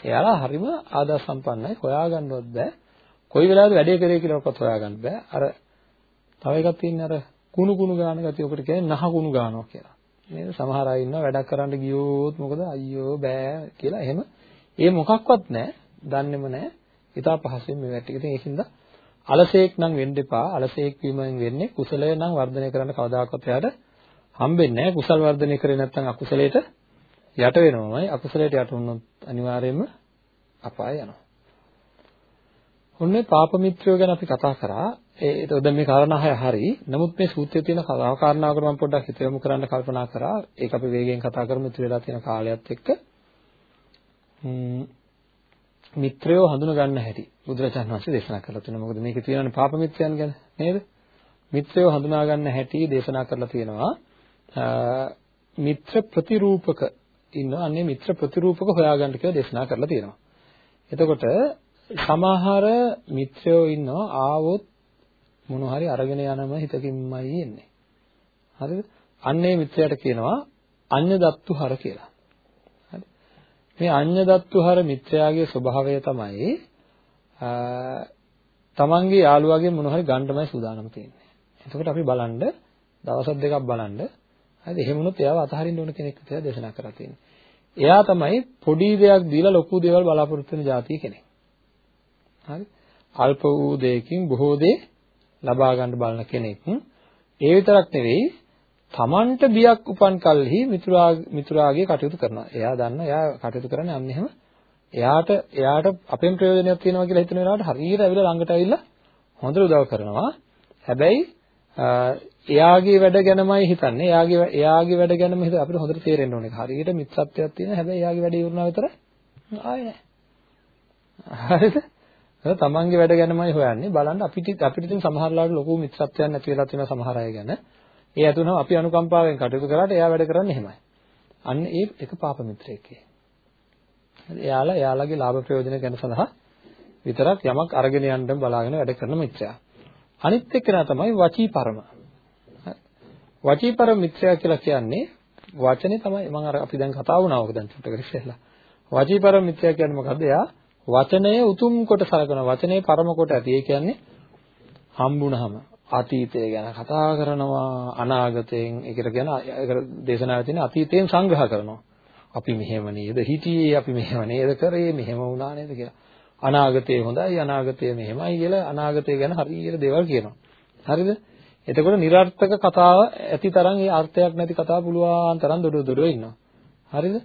එයාලා හරිම ආදර්ශ සම්පන්නයි හොයාගන්නවත් බෑ. කොයි වෙලාවද වැඩේ කරේ කියලාවත් හොයාගන්න බෑ. අර තව එකක් තියෙන අර කුණු කුණු ගාන ගතිය ඔකට කියන්නේ නහ කුණු ගානවා කියලා. නේද? සමහර අය ඉන්නවා වැඩක් කරන්න ගියොත් මොකද අයියෝ බෑ කියලා එහෙම ඒ මොකක්වත් නැහැ. දන්නේම නැහැ. ඊට පහසෙන් මේ වැටි. ඉතින් ඒකින්ද අලසේක් නම් වෙන්න එපා. අලසේක් වීමෙන් වෙන්නේ කුසලය නම් වර්ධනය කරන්න කවදාකවත් එයාට හම්බෙන්නේ නැහැ. කුසල් වර්ධනය කරේ නැත්නම් අකුසලයට යට වෙනවමයි. අකුසලයට යට වුණොත් අනිවාර්යයෙන්ම අපාය යනවා. ඔන්නේ පාප මිත්‍රයෝ ගැන අපි කතා කරා. ඒ දැන් මේ කාරණා හය හරි. නමුත් මේ සූත්‍රයේ තියෙන කතාව කාරණාවකට මම පොඩ්ඩක් හිත යොමු කරන්න කල්පනා කරා. ඒක අපි වේගයෙන් කතා කරමු ඉතුරු වෙලා තියෙන කාලයත් එක්ක. මිත්‍රයෝ හඳුන ගන්න හැටි බුදුරජාණන් වහන්සේ දේශනා කරලා තියෙනවා. මොකද මේකේ තියෙනනේ පාප මිත්‍රයන් ගැන නේද? මිත්‍රයෝ හඳුනා ගන්න හැටි දේශනා කරලා තියෙනවා. මිත්‍ර ප්‍රතිරූපක ඉන්නවා. අන්නේ මිත්‍ර ප්‍රතිරූපක හොයාගන්න කියලා දේශනා කරලා තියෙනවා. එතකොට සමහර මිත්‍රයෝ ඉන්නවා ආවොත් මොන හරි අරගෙන යනම හිතකින්මයි එන්නේ. හරිද? අන්නේ මිත්‍රයාට කියනවා අඤ්ඤ දත්තු හර කියලා. හරි. මේ අඤ්ඤ දත්තු හර මිත්‍රයාගේ ස්වභාවය තමයි තමන්ගේ යාළුවාගෙන් මොන හරි ගන්නමයි සූදානම් තියෙන්නේ. එතකොට අපි බලන්න දවස් දෙකක් බලන්න හරිද? එහෙම වුණොත් එයාව අතහරින්න ඕන කෙනෙක් කියලා දේශනා කරලා තියෙන්නේ. එයා තමයි පොඩි දෙයක් දීලා ලොකු දේවල් බලාපොරොත්තු වෙන જાතිය කෙනෙක්. හරි? අල්ප වූ දෙයකින් බොහෝ දේ ලබා ගන්න බලන කෙනෙක්. ඒ විතරක් නෙවෙයි තමන්ට බියක් උපන් කල්හි මිතුරා මිතුරාගේ කටයුතු කරනවා. එයා දන්න එයා කටයුතු කරන්නේ අන්න එහෙම. එයාට එයාට අපෙන් ප්‍රයෝජනයක් තියෙනවා කියලා හිතන වෙලාවට හරියට ඇවිල්ලා ළඟට ඇවිල්ලා හොඳට උදව් කරනවා. හැබැයි එයාගේ වැඩ ගැනමයි හිතන්නේ. එයාගේ එයාගේ වැඩ ගැනම හිත අපිට හොඳට තේරෙන්න ඕනේ. හරියට මිත්‍රත්වයක් තියෙන හැබැයි එයාගේ වැඩේ ඉවරනා විතර ආයේ නැහැ. හරිද? තමන්ගේ වැඩ ගැනමයි හොයන්නේ. බලන්න අපිට අපිට ඉතින් සමහර ලාට ලොකු මිත්‍රත්වයක් නැති වෙලා තියෙන සමහර අය ගැන. ඒ ඇතුණම අපි අනුකම්පාවෙන් කටයුතු කරාට එයා වැඩ කරන්නේ එහෙමයි. අන්න ඒ එක පාප මිත්‍රයෙක්. එයාලා එයාලගේ ලාභ ප්‍රයෝජන ගැන සඳහා විතරක් යමක් අරගෙන යන්න බලාගෙන වැඩ කරන මිත්‍රයා. අනිත් එක්කෙනා තමයි වචී පරම. වචීපර මිත්‍රයා කියලා කියන්නේ වචනේ තමයි මම අර අපි දැන් කතා වුණා ඔක දැන් චුට්ටකට ඉස්සෙල්ලා. වචීපර මිත්‍රයා කියන්නේ මොකද්ද? එයා වචනය උතුම් කොට සලකන වචනේ පරම කොට ඇති. ඒ කියන්නේ හම්බුනහම අතීතය ගැන කතා කරනවා අනාගතයෙන් ඒකට කියන ඒකට දේශනාවේ තියෙන අතීතයෙන් සංග්‍රහ කරනවා. අපි මෙහෙම නේද හිටියේ අපි මෙහෙම නේද කරේ මෙහෙම වුණා නේද කියලා. අනාගතේ හොඳයි අනාගතය මෙහෙමයි කියලා අනාගතය ගැන හරියට දේවල් කියනවා. හරිද? එතකොට નિરර්ථක කතාව ඇති තරම් ඒ අර්ථයක් නැති කතාව පුළුවන් තරම් දොඩ දොඩ ඉන්නවා. හරිද?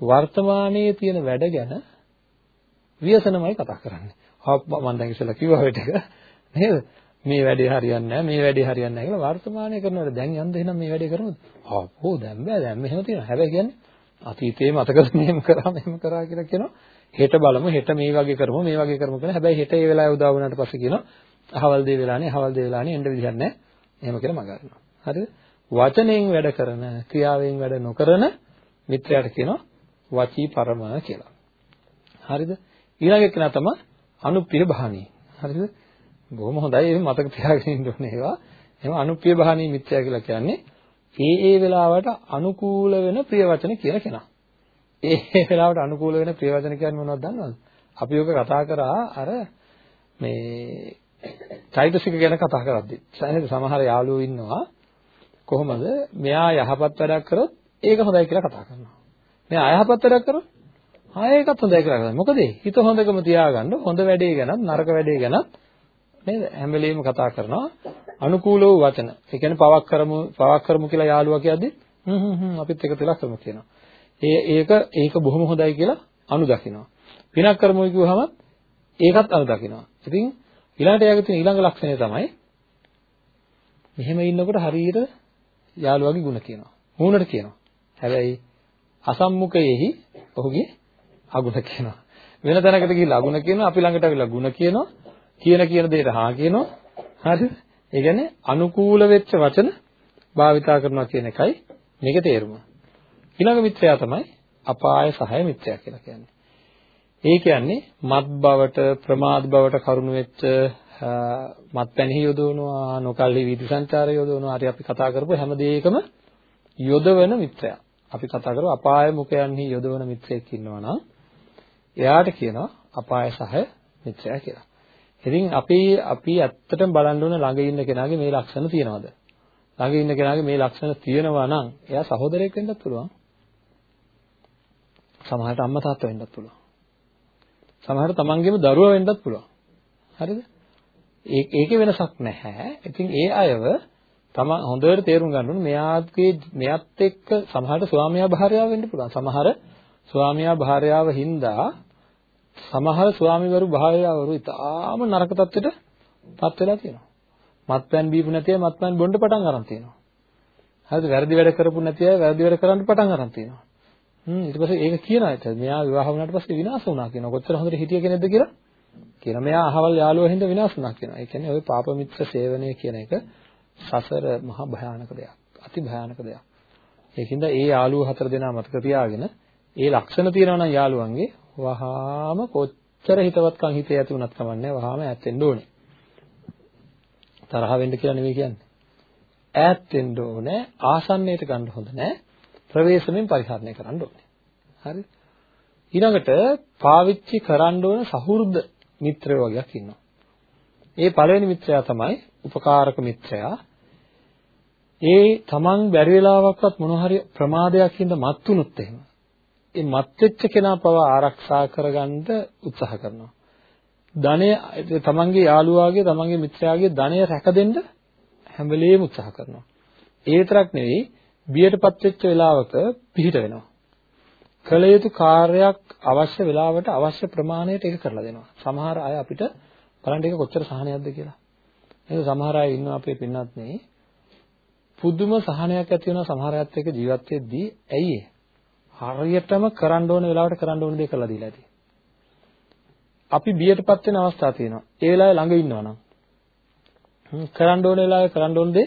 වර්තමානයේ තියෙන වැඩ ගැන ව්‍යසනමයි කතා කරන්නේ. මම දැන් ඉස්සෙල්ලා කිව්වා ඔය ටික නේද? මේ වැඩේ හරියන්නේ නැහැ මේ වැඩේ හරියන්නේ නැහැ කියලා වර්තමානයේ කරනවට දැන් යන්න එහෙනම් මේ වැඩේ කරමුද? ආපෝ දැන් බෑ දැන් මෙහෙම තියෙනවා. හැබැයි කියන්නේ අතීතයේ මතකද මෙහෙම කරා මෙහෙම කරා කියලා කියනවා. හෙට බලමු හෙට මේ වගේ කරමු මේ වගේ කරමු කියලා. හැබැයි හෙට ඒ වෙලාවේ උදා වුණාට පස්සේ කියනවා අහවල් දේ වෙලානේ අහවල් දේ වෙලානේ එන්න විදිහක් නැහැ. එහෙම කියලා මග අරිනවා. හරිද? වචනෙන් වැඩ කරන, ක්‍රියාවෙන් වැඩ නොකරන මිත්‍රයාට කියනවා වචී පරම කියලා. හරිද? ඊළඟ කෙනා තමයි අනුප්‍රිය බහණී. හරිද? බොහොම හොඳයි ඒක මතක තියාගෙන ඉන්න ඕනේ ඒවා. එහෙනම් අනුප්‍රිය බහණී මිත්‍යා කියලා කියන්නේ ඒ ඒ වෙලාවට අනුකූල වෙන ප්‍රිය වචන කියන කෙනා. ඒ ඒ වෙලාවට අනුකූල වෙන ප්‍රිය වචන කියන්නේ මොනවද දන්නවද? අපි ඔක කතා කරා අර මේ චෛතසික ගැන කතා කරද්දී නේද සමහර යාළුවෝ ඉන්නවා කොහොමද මෙයා යහපත් වැඩක් කරොත් ඒක හොඳයි කියලා කතා කරනවා. මෙයා අයහපත් වැඩක් කරොත් ආ ඒකත් හොඳයි කියලා කරනවා. මොකද හිත හොඳකම තියාගන්න හොඳ වැඩේ ගැනත් නරක වැඩේ ගැනත් නේද හැම වෙලෙම කතා කරනවා. අනුකූල වූ වචන. ඒ කියන්නේ පවක් කරමු පවක් කරමු කියලා යාළුවා කියද්දි හ්ම් හ්ම් හ්ම් අපිත් එකතු වෙලා කරමු කියනවා. ඒ ඒක ඒක බොහොම හොඳයි කියලා අනුදකින්නවා. පිනක් කරමු කිව්වහම ඒකත් අනුදකින්නවා. ඉතින් ඊළඟට එයාගේ තියෙන ඊළඟ ලක්ෂණය තමයි මෙහෙම ඉන්නකොට හරියට යාළුවාගේ ಗುಣ කියනවා. මූණට කියනවා. හැබැයි අසම්මුඛයේහි ඔහුගේ අගුණ කියනවා. වෙන තැනකට ගිහිල්ලා අගුණ කියනවා අපි ළඟට අවිලා ಗುಣ කියනවා. කියන කියන දෙයට හා කියනවා. හරිද? ඒ කියන්නේ අනුකූල වෙච්ච වචන භාවිතා කරනවා කියන එකයි මේකේ තේරුම. ඊළඟ මිත්‍රයා තමයි අපාය සහය මිත්‍රයා කියලා කියන්නේ. ඒ කියන්නේ මත් බවට ප්‍රමාද බවට කරුණු වෙච්ච මත්පැනෙහි යොදවනවා නොකල්හි වීදි සංචාරය යොදවනවා හරි අපි කතා කරපු හැම දෙයකම යොදවන මිත්‍රයා. අපි කතා කරපු අපාය මුඛයන්හි යොදවන මිත්‍රයෙක් ඉන්නවා නම් එයාට කියනවා අපාය සහය මිත්‍රයා කියලා. ඉතින් අපි අපි ඇත්තටම බලන්න ඕන ළඟ ඉන්න කෙනාගේ මේ ලක්ෂණ තියනවාද? ළඟ ඉන්න කෙනාගේ මේ ලක්ෂණ තියෙනවා නම් එයා සහෝදරයෙක් වෙන්නත් පුළුවන්. සමහරට අම්මා තාත්තා වෙන්නත් පුළුවන්. සමහරට තමන්ගේම දරුවා වෙන්නත් පුළුවන්. හරිද? ඒකේ වෙනසක් නැහැ. ඉතින් ඒ අයව තම හොඳට තේරුම් ගන්න ඕනේ මෙයාගේ මෙයත් එක්ක සමහරට ස්වාමියා භාර්යාව වෙන්න පුළුවන්. සමහර ස්වාමියා භාර්යාව හින්දා සමහර ස්වාමිවරු භාර්යාවරු ඉතාම නරක තත්ත්වයට පත් වෙලා තියෙනවා. මත්පැන් බීපු නැති අය මත්පැන් බොන්න පටන් ගන්න තියෙනවා. හරිද? වැරදි වැඩ කරපු නැති අය වැරදි වැඩ කරන්න පටන් ගන්න තියෙනවා. හ්ම් ඊට පස්සේ ඒක කියනවා ඇත්ත. මෙයා විවාහ වුණාට පස්සේ විනාශ වුණා කියනවා. කොච්චර හොඳට හිටිය කෙනෙක්ද කියලා කියනවා. මෙයා අහවල් යාළුවා හින්දා විනාශ වුණා කියනවා. ඒ කියන්නේ ওই පාප මිත්‍ර සේවනය කියන එක සසර මහ භයානක දෙයක්. අති භයානක දෙයක්. ඒකින්ද ඒ යාළුවෝ හතර දෙනා මතක තියාගෙන ඒ ලක්ෂණ තියෙනවා නම් යාළුවන්ගේ වහාම කොච්චර හිතවත්කම් හිතේ ඇති වුණත් කමන්නේ වහාම ඈත් වෙන්න ඕනේ. තරහ වෙන්න කියලා නෙවෙයි කියන්නේ. ඈත් වෙන්න ඕනේ ආසන්නයට ගන්න හොඳ නෑ. ප්‍රවේශමෙන් පරිහරණය කරන්න ඕනේ. හරි? ඊළඟට පාවිච්චි කරන්න ඕන සහෘද මිත්‍රයෝ වගේක් ඉන්නවා. ඒ පළවෙනි මිත්‍රයා තමයි උපකාරක මිත්‍රයා. ඒ තමන් බැරි වෙලාවකවත් මොන හරි ප්‍රමාදයක් හින්දා මත් වුණොත් එහෙම. ඒ මත් වෙච්ච කෙනා පව ආරක්ෂා කරගන්න උත්සාහ කරනවා. ධනය තමන්ගේ යාළුවාගේ තමන්ගේ මිත්‍රයාගේ ධනය රැකදෙන්න හැම වෙලෙම උත්සාහ කරනවා. ඒ විතරක් නෙවෙයි බියටපත් වෙච්ච වෙලාවක පිහිට වෙනවා. කළ යුතු කාර්යයක් අවශ්‍ය වෙලාවට අවශ්‍ය ප්‍රමාණයට ඒක කරලා දෙනවා. සමහර අය අපිට බලන්න ඒක කොච්චර සහනයක්ද කියලා. නේද? සමහර අය ඉන්නවා අපේ පින්නත් නේ. පුදුම සහනයක් ඇති වෙනවා සමහර අයත් එක්ක ජීවත් වෙද්දී. ඇයි හරියටම කරන්න ඕන වෙලාවට කරන්න ඕන දේ කරලා දීලා ඇති. අපි බියටපත් වෙන අවස්ථා තියෙනවා. ඒ වෙලාවේ ළඟ ඉන්නවා නම් කරන්න ඕන වෙලාවේ කරන්න ඕන දේ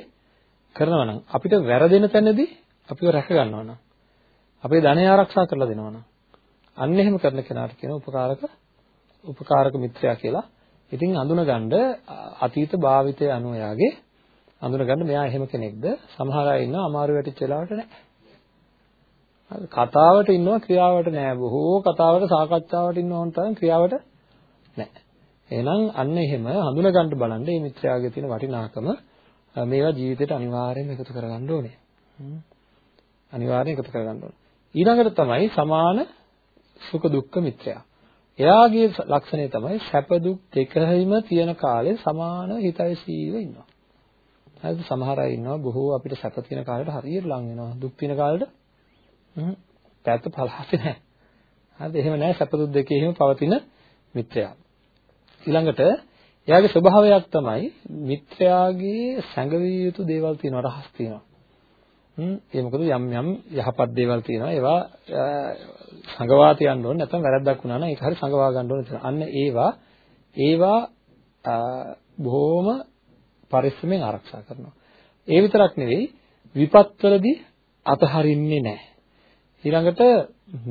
කරනවා නම් අපිට වැරදෙන තැනදී අපිව රැක ගන්නවා නම් අපේ ධනය ආරක්ෂා කරලා දෙනවා නම් අන්න එහෙම කරන කෙනාට කියන උපකාරක උපකාරක මිත්‍රයා කියලා. ඉතින් අඳුනගන්න අතීත භාවිතය අනුව යාගේ අඳුනගන්න මෙයා එහෙම කෙනෙක්ද සමහර අය ඉන්නවා අමාරු වැටිච්ච වෙලාවට නෑ. හරි කතාවට ඉන්නවා ක්‍රියාවට නෑ. බොහෝ කතාවට සාකච්ඡාවට ඉන්නවා තරම් ක්‍රියාවට නෑ. එහෙනම් අන්න එහෙම හඳුනගන්න බලන්න මේ මිත්‍රයාගේ තියෙන වටිනාකම මේවා ජීවිතේට අනිවාර්යයෙන්ම එකතු කරගන්න ඕනේ. අනිවාර්යයෙන් එකතු කරගන්න ඕනේ. ඊළඟට තමයි සමාන සුඛ දුක්ඛ මිත්‍රයා. එයාගේ ලක්ෂණය තමයි සැප දුක් දෙකෙහිම තියෙන කාලේ සමාන හිතයිසීව ඉන්නවා. හරිද? සමහර අය ඉන්නවා බොහෝ අපිට සැප තියෙන කාලෙට හරියට ලං වෙනවා. දුක් තියෙන කාලෙට හ්ම් පැත්ත පළහත් නැහැ. හරිද? එහෙම නැහැ සැප දුක් දෙකෙහිම පවතින මිත්‍රයා. ඊළඟට එයාගේ ස්වභාවයක් තමයි මිත්‍රයාගේ සැඟවිය යුතු දේවල් තියෙනවා රහස් තියෙනවා. හ්ම් ඒ මොකද යම් යම් යහපත් දේවල් තියෙනවා ඒවා සංගවා තියන්න ඕනේ නැත්නම් වැරද්දක් වුණා නම් ඒක හරි සංගවා ගන්න ඕනේ. අන්න ඒවා ඒවා බොහොම පරිස්සමෙන් ආරක්ෂා කරනවා. ඒ විතරක් නෙවෙයි විපත්වලදී අතහරින්නේ නැහැ. ඊළඟට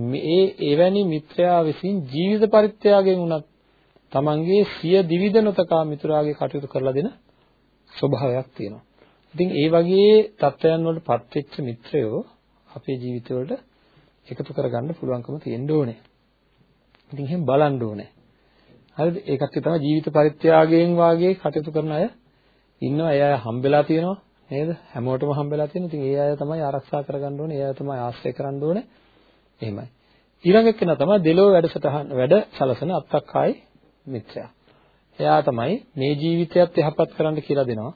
මේ එවැනි මිත්‍රයා විසින් ජීවිත පරිත්‍යාගයෙන් උනත් තමන්ගේ සිය දිවිද නොතකා මිතුරාගේ කටයුතු කරලා දෙන ස්වභාවයක් තියෙනවා. ඉතින් ඒ වගේ තත්ත්වයන් වලට පත් වෙච්ච මිත්‍රයෝ අපේ ජීවිතවලට එකතු කරගන්න පුළුවන්කම තියෙන්න ඕනේ. ඉතින් එහෙම බලන්න ඕනේ. හරිද? ඒකත් තමයි ජීවිත පරිත්‍යාගයෙන් වාගේ කටයුතු කරන අය ඉන්නවා. ඒ අය හම්බෙලා තියෙනවා නේද? හැමෝටම හම්බෙලා තියෙනවා. ඉතින් ඒ අය තමයි ආරක්ෂා කරගන්න ඕනේ. ඒ අය තමයි ආශ්‍රය කරන්න ඕනේ. එහෙමයි. ඊළඟ කෙනා තමයි දෙලෝ වැඩසටහන වැඩ සලසන අත්තක්කායි මිත්‍රයා. එයා තමයි මේ ජීවිතයත් යහපත් කරන්න කියලා දෙනවා.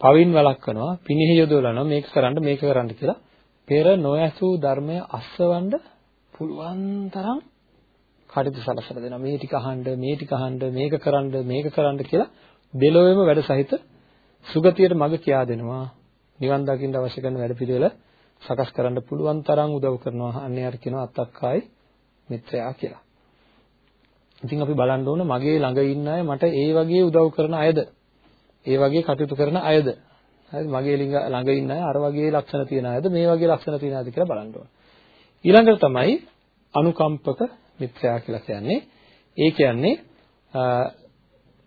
පවින් වළක්වනවා, පිනෙහි යොදවනවා මේක කරන්න මේක කරන්න කියලා. පෙර නොඇසූ ධර්මය අස්සවන්න පුළුවන් තරම් කටයුතු සලසලා දෙනවා. මේ ටික අහන්න, මේ ටික අහන්න, මේක කරන්න, මේක කරන්න කියලා දෙලොවෙම වැඩ සහිත සුගතියට මඟ කියා දෙනවා. නිවන් දකින්න අවශ්‍ය කරන වැඩ පිළිවෙල සකස් කරන්න පුළුවන් තරම් උදව් කරනවා. අන්නේ අර කියනවා අත්තක්කායි මිත්‍රයා කියලා. ඉතින් අපි බලන්න ඕන මගේ ළඟ ඉන්න අය මට ඒ වගේ උදව් කරන අයද? ඒ වගේ කටයුතු කරන අයද? හරිද? මගේ ළඟ ඉන්න අය අර වගේ ලක්ෂණ තියන අයද? මේ වගේ ලක්ෂණ තියන අයද කියලා බලන්න ඕන. ඊළඟට තමයි අනුකම්පක මිත්‍රයා කියලා කියන්නේ. ඒ කියන්නේ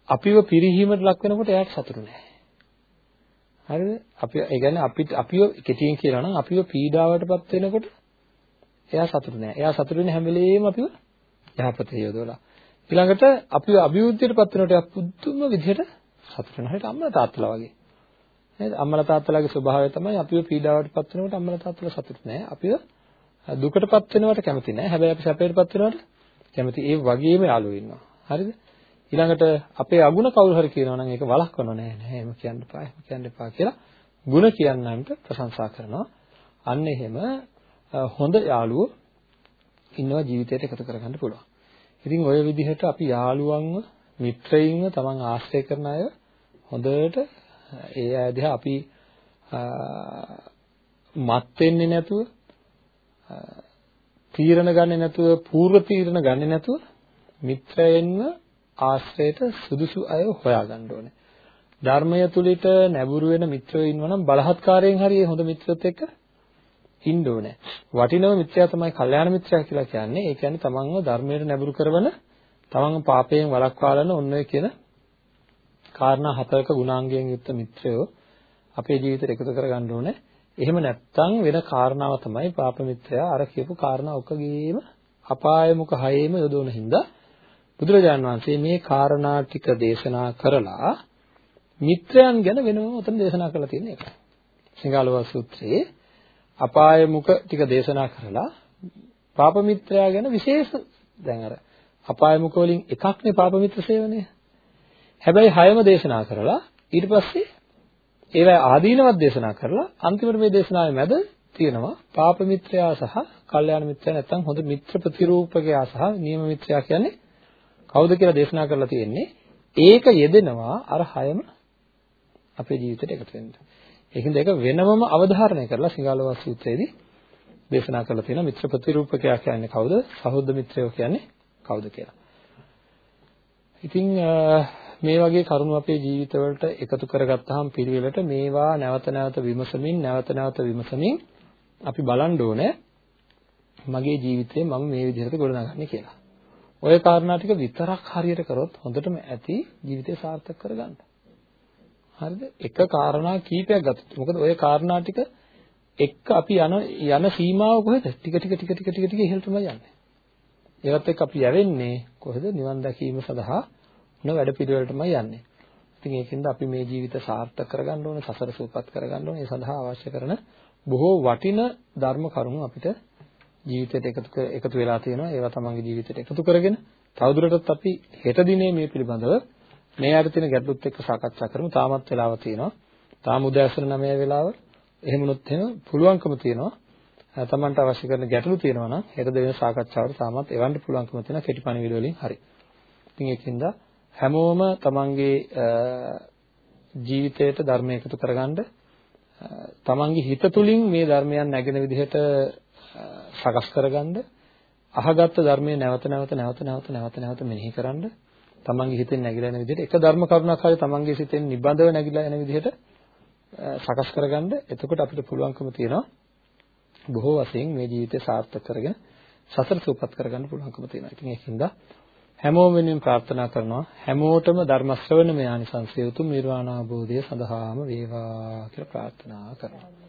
අපිව පිරිහීමට ලක් වෙනකොට එයාට සතුටු නෑ. හරිද? අපි ඒ කියන්නේ අපිට අපිව කෙටියෙන් කියනවා නම් අපිව පීඩාවටපත් වෙනකොට එයා සතුටු නෑ. එයා සතුටු වෙන්නේ හැම වෙලෙම අපිව යහපතේ යොදවලා. ඊළඟට අපි අභිවෘද්ධියට පත් වෙනකොට යා පුදුම විදිහට සතුට වෙනවා. හරියට අම්මලා තාත්තලා වගේ. නේද? අම්මලා තාත්තලාගේ ස්වභාවය තමයි අපිව පීඩාවටපත් වෙනකොට අම්මලා තාත්තලා සතුටු නෑ. අපිව දුකටපත් වෙනවට කැමති නෑ. හැබැයි අපි සැපයටපත් වෙනවට කැමති. ඒ වගේම යාළුවෝ ඉන්නවා. හරිද? ඊළඟට අපේ අගුණ කවුරු හරි කියනවා නම් ඒක වළක්වනව නෑ නෑ එහෙම කියන්න එපා එහෙම කියන්න එපා කියලා ಗುಣ කියන්නන්ට ප්‍රශංසා කරනවා. අන්න එහෙම හොඳ යාළුවෝ ඉන්නවා ජීවිතයට එකතු කරගන්න පුළුවන්. ඉතින් ওই විදිහට අපි යාළුවන්ව මිත්‍රයින්ව තමන් ආශ්‍රය කරන අය හොඳට ඒ අය දිහා අපි මත් වෙන්නේ නැතුව තීරණ ගන්නෙ නැතුව පූර්ව තීරණ ගන්නෙ නැතුව මිත්‍රයෙන්ව ආශ්‍රයයට සුදුසු අය හොයාගන්න ඕනේ. ධර්මය තුලිට නැඹුරු වෙන මිත්‍රයෝ ඉන්නවා නම් බලහත්කාරයෙන් හරි හොඳ මිත්‍රයොත් එක්ක ඉන්න ඕනේ. වටිනව මිත්‍රයා තමයි කල්යාණ මිත්‍රයා කියලා කියන්නේ. ඒ කියන්නේ තමන්ව ධර්මයට නැඹුරු කරවන, තමන්ව පාපයෙන් වළක්වාලන ඔන්න ඔය කියන කාරණා හතරක ගුණාංගයෙන් යුක්ත මිත්‍රයෝ අපේ ජීවිතේට එකතු කරගන්න ඕනේ. එහෙම නැත්නම් වෙන කාරණාව තමයි පාප මිත්‍රයා අර කියපු කාරණා ඔකගේම අපාය මුඛ හයේම යොදවන හින්දා බුදුරජාණන් වහන්සේ මේ කාරණා ටික දේශනා කරලා මිත්‍රයන් ගැන වෙනම උතන දේශනා කරලා තියෙන එක. සිංහලව සූත්‍රයේ අපාය මුඛ ටික දේශනා කරලා පාප මිත්‍රයා ගැන විශේෂ දැන් අර අපාය මුඛ වලින් එකක්නේ පාප මිත්‍ර සේවනය. හැබැයි හයම දේශනා කරලා ඊට පස්සේ ඒවා ආදීනවත් දේශනා කරලා අන්තිමට මේ දේශනාවේ මැද තියෙනවා පාප මිත්‍රයා සහ කල්යාණ මිත්‍රයා නැත්නම් හොඳ මිත්‍ර ප්‍රතිරූපකයා සහ නියම මිත්‍රයා කියන්නේ කවුද කියලා දේශනා කරලා තියෙන්නේ ඒක යෙදෙනවා අර හයම අපේ ජීවිතයට එකතු වෙන්න. ඒකින්ද ඒක වෙනමම අවධාරණය කරලා සිංහලවා සූත්‍රයේදී දේශනා කරලා තියෙනවා මිත්‍ර ප්‍රතිරූපකයා කියන්නේ කවුද? සහෝදර මිත්‍රයෝ කියන්නේ කවුද කියලා. ඉතින් මේ වගේ කරුණු අපේ ජීවිතවලට එකතු කරගත්තාම පිළිවෙලට මේවා නැවත නැවත විමසමින් නැවත නැවත විමසමින් අපි බලන්න ඕනේ මගේ ජීවිතේ මම මේ විදිහට ගොඩනගන්නේ කියලා. ඔය කාරණා ටික විතරක් හරියට කරොත් හොඳටම ඇති ජීවිතය සාර්ථක කරගන්න. හරිද? එක කාරණා කීපයක් ගත්තොත්. මොකද ඔය කාරණා ටික එක්ක අපි යන යන සීමාව කොහෙද? ටික ටික ටික ටික ටික ටික ඉහළටම යන්නේ. ඒවත් එක්ක අපි යවෙන්නේ කොහෙද? නිවන් දැකීම සඳහා මොන වැඩ පිළිවෙලටමයි යන්නේ. ඉතින් ඒකෙන්ද අපි මේ ජීවිත සාර්ථක කරගන්න ඕනේ, සසර සූපපත් කරගන්න ඕනේ. ඒ සඳහා අවශ්‍ය කරන බොහෝ වටින ධර්ම කරුණු අපිට ජීවිතයට එකතු එකතු වෙලා තියෙනවා. ඒවා තමන්ගේ ජීවිතයට එකතු කරගෙන තවදුරටත් අපි හෙට දිනේ මේ පිළිබඳව මේ අර තියෙන ගැටලුත් එක්ක සාකච්ඡා කරමු. තාමත් වෙලාව තියෙනවා. තාම උදෑසන 9 වෙලාව. එහෙම වුණොත් එහෙම පුළුවන්කම තියෙනවා. තමන්ට අවශ්‍ය කරන ගැටලු තියෙනවා නම් හෙට දෙවෙනි සාකච්ඡාවට තාමත් එවන්න පුළුවන්කම තියෙන කෙටි පණිවිඩ වලින් හරි. ඉතින් ඒකින්ද හැමෝම තමන්ගේ ජීවිතයට ධර්මය එකතු කරගන්න තමන්ගේ හිත තුලින් මේ ධර්මයන් නැගෙන විදිහට සකස් කරගන්න අහගත්ත ධර්මයේ නැවත නැවත නැවත නැවත නැවත නැවත මෙනෙහි කරන්න තමන්ගේ හිතෙන් නැగిලා යන විදිහට එක ධර්ම කරුණක් හරි තමන්ගේ සිතෙන් නිබඳව නැగిලා යන විදිහට සකස් කරගන්න එතකොට අපිට පුළුවන්කම තියෙනවා බොහෝ වශයෙන් මේ ජීවිතය සාර්ථක කරගෙන සසර සූපත් කරගන්න පුළුවන්කම තියෙනවා. ඉතින් ඒකින්ද හැමෝම වෙනුවෙන් ප්‍රාර්ථනා කරනවා හැමෝටම ධර්ම ශ්‍රවණමය ආනිසංසය උතුම් නිර්වාණ අවබෝධය සඳහාම වේවා කියලා ප්‍රාර්ථනා කරනවා.